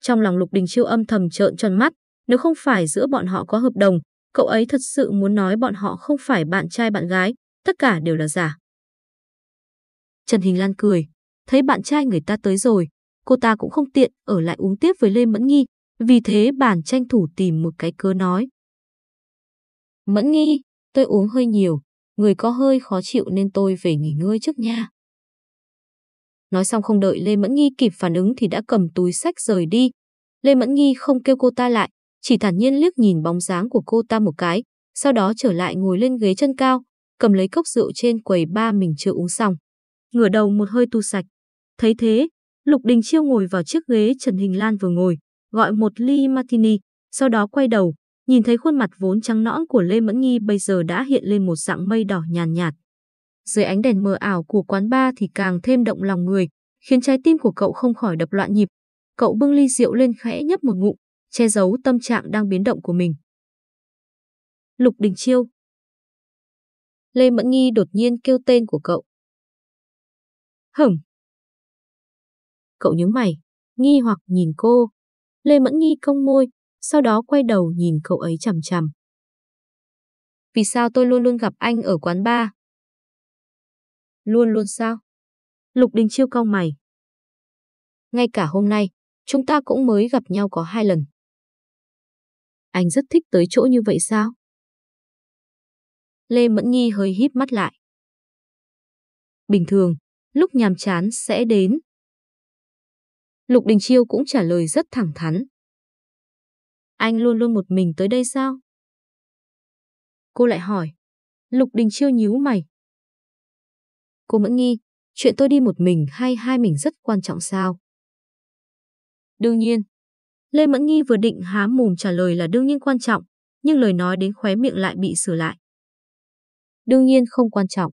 Trong lòng Lục Đình Chiêu âm thầm trợn tròn mắt, nếu không phải giữa bọn họ có hợp đồng, cậu ấy thật sự muốn nói bọn họ không phải bạn trai bạn gái, tất cả đều là giả. Trần Hình Lan cười, thấy bạn trai người ta tới rồi, cô ta cũng không tiện ở lại uống tiếp với Lê Mẫn Nghi, vì thế bản tranh thủ tìm một cái cớ nói. Mẫn Nghi, tôi uống hơi nhiều, người có hơi khó chịu nên tôi về nghỉ ngơi trước nha. Nói xong không đợi Lê Mẫn Nghi kịp phản ứng thì đã cầm túi sách rời đi. Lê Mẫn Nghi không kêu cô ta lại, chỉ thản nhiên liếc nhìn bóng dáng của cô ta một cái, sau đó trở lại ngồi lên ghế chân cao, cầm lấy cốc rượu trên quầy ba mình chưa uống xong. Ngửa đầu một hơi tu sạch. Thấy thế, Lục Đình Chiêu ngồi vào chiếc ghế Trần Hình Lan vừa ngồi, gọi một ly martini, sau đó quay đầu, nhìn thấy khuôn mặt vốn trắng nõn của Lê Mẫn Nghi bây giờ đã hiện lên một dạng mây đỏ nhàn nhạt, Dưới ánh đèn mờ ảo của quán bar thì càng thêm động lòng người, khiến trái tim của cậu không khỏi đập loạn nhịp. Cậu bưng ly rượu lên khẽ nhấp một ngụm, che giấu tâm trạng đang biến động của mình. Lục Đình Chiêu Lê Mẫn Nghi đột nhiên kêu tên của cậu. hửm Cậu nhướng mày, nghi hoặc nhìn cô. Lê Mẫn Nghi cong môi, sau đó quay đầu nhìn cậu ấy chằm chằm. Vì sao tôi luôn luôn gặp anh ở quán bar? Luôn luôn sao? Lục Đình Chiêu cong mày. Ngay cả hôm nay, chúng ta cũng mới gặp nhau có hai lần. Anh rất thích tới chỗ như vậy sao? Lê Mẫn Nhi hơi híp mắt lại. Bình thường, lúc nhàm chán sẽ đến. Lục Đình Chiêu cũng trả lời rất thẳng thắn. Anh luôn luôn một mình tới đây sao? Cô lại hỏi. Lục Đình Chiêu nhíu mày. Cô Mẫn Nghi, chuyện tôi đi một mình hay hai mình rất quan trọng sao? Đương nhiên. Lê Mẫn Nghi vừa định há mồm trả lời là đương nhiên quan trọng, nhưng lời nói đến khóe miệng lại bị sửa lại. Đương nhiên không quan trọng.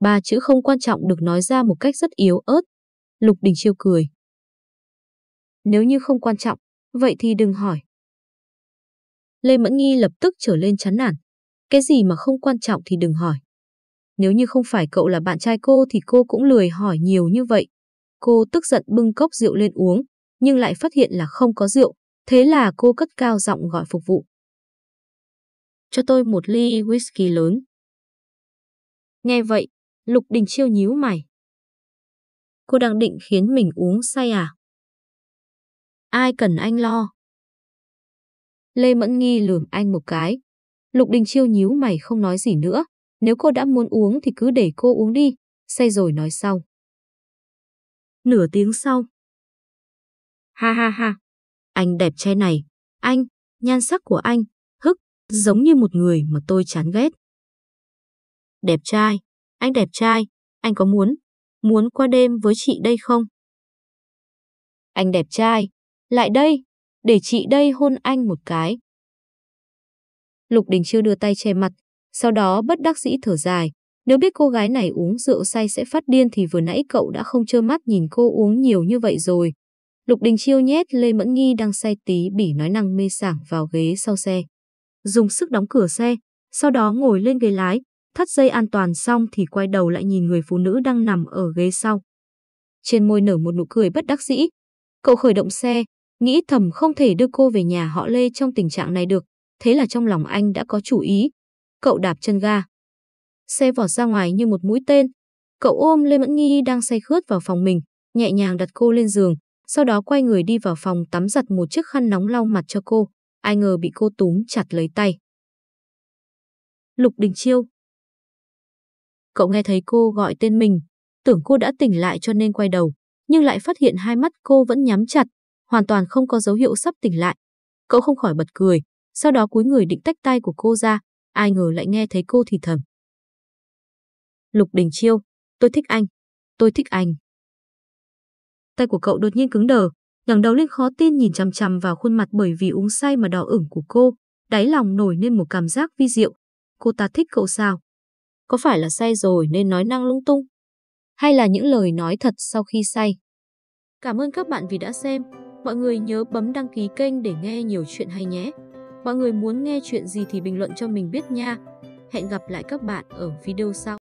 Ba chữ không quan trọng được nói ra một cách rất yếu ớt. Lục Đình Chiêu cười. Nếu như không quan trọng, vậy thì đừng hỏi. Lê Mẫn Nghi lập tức trở lên chán nản. Cái gì mà không quan trọng thì đừng hỏi. Nếu như không phải cậu là bạn trai cô thì cô cũng lười hỏi nhiều như vậy. Cô tức giận bưng cốc rượu lên uống, nhưng lại phát hiện là không có rượu, thế là cô cất cao giọng gọi phục vụ. Cho tôi một ly whisky lớn. Nghe vậy, Lục Đình Chiêu nhíu mày. Cô đang định khiến mình uống say à? Ai cần anh lo? Lê Mẫn Nghi lườm anh một cái. Lục Đình Chiêu nhíu mày không nói gì nữa. Nếu cô đã muốn uống thì cứ để cô uống đi, say rồi nói sau. Nửa tiếng sau. Ha ha ha, anh đẹp trai này, anh, nhan sắc của anh, hức, giống như một người mà tôi chán ghét. Đẹp trai, anh đẹp trai, anh có muốn, muốn qua đêm với chị đây không? Anh đẹp trai, lại đây, để chị đây hôn anh một cái. Lục Đình Chiêu đưa tay che mặt, sau đó bất đắc dĩ thở dài. Nếu biết cô gái này uống rượu say sẽ phát điên thì vừa nãy cậu đã không trơ mắt nhìn cô uống nhiều như vậy rồi. Lục Đình Chiêu nhét Lê Mẫn Nghi đang say tí bỉ nói năng mê sảng vào ghế sau xe. Dùng sức đóng cửa xe, sau đó ngồi lên ghế lái, thắt dây an toàn xong thì quay đầu lại nhìn người phụ nữ đang nằm ở ghế sau. Trên môi nở một nụ cười bất đắc dĩ. Cậu khởi động xe, nghĩ thầm không thể đưa cô về nhà họ Lê trong tình trạng này được, thế là trong lòng anh đã có chủ ý. Cậu đạp chân ga. Xe vọt ra ngoài như một mũi tên. Cậu ôm Lê Mẫn Nghi đang say khướt vào phòng mình, nhẹ nhàng đặt cô lên giường, sau đó quay người đi vào phòng tắm giặt một chiếc khăn nóng lau mặt cho cô. Ai ngờ bị cô túm chặt lấy tay. Lục Đình Chiêu. Cậu nghe thấy cô gọi tên mình, tưởng cô đã tỉnh lại cho nên quay đầu, nhưng lại phát hiện hai mắt cô vẫn nhắm chặt, hoàn toàn không có dấu hiệu sắp tỉnh lại. Cậu không khỏi bật cười, sau đó cúi người định tách tay của cô ra, ai ngờ lại nghe thấy cô thì thầm. Lục Đình Chiêu, tôi thích anh, tôi thích anh. Tay của cậu đột nhiên cứng đờ, ngẩng đầu lên khó tin nhìn chằm chằm vào khuôn mặt bởi vì uống say mà đỏ ửng của cô, đáy lòng nổi lên một cảm giác vi diệu. Cô ta thích cậu sao? Có phải là say rồi nên nói năng lung tung? Hay là những lời nói thật sau khi say? Cảm ơn các bạn vì đã xem. Mọi người nhớ bấm đăng ký kênh để nghe nhiều chuyện hay nhé. Mọi người muốn nghe chuyện gì thì bình luận cho mình biết nha. Hẹn gặp lại các bạn ở video sau.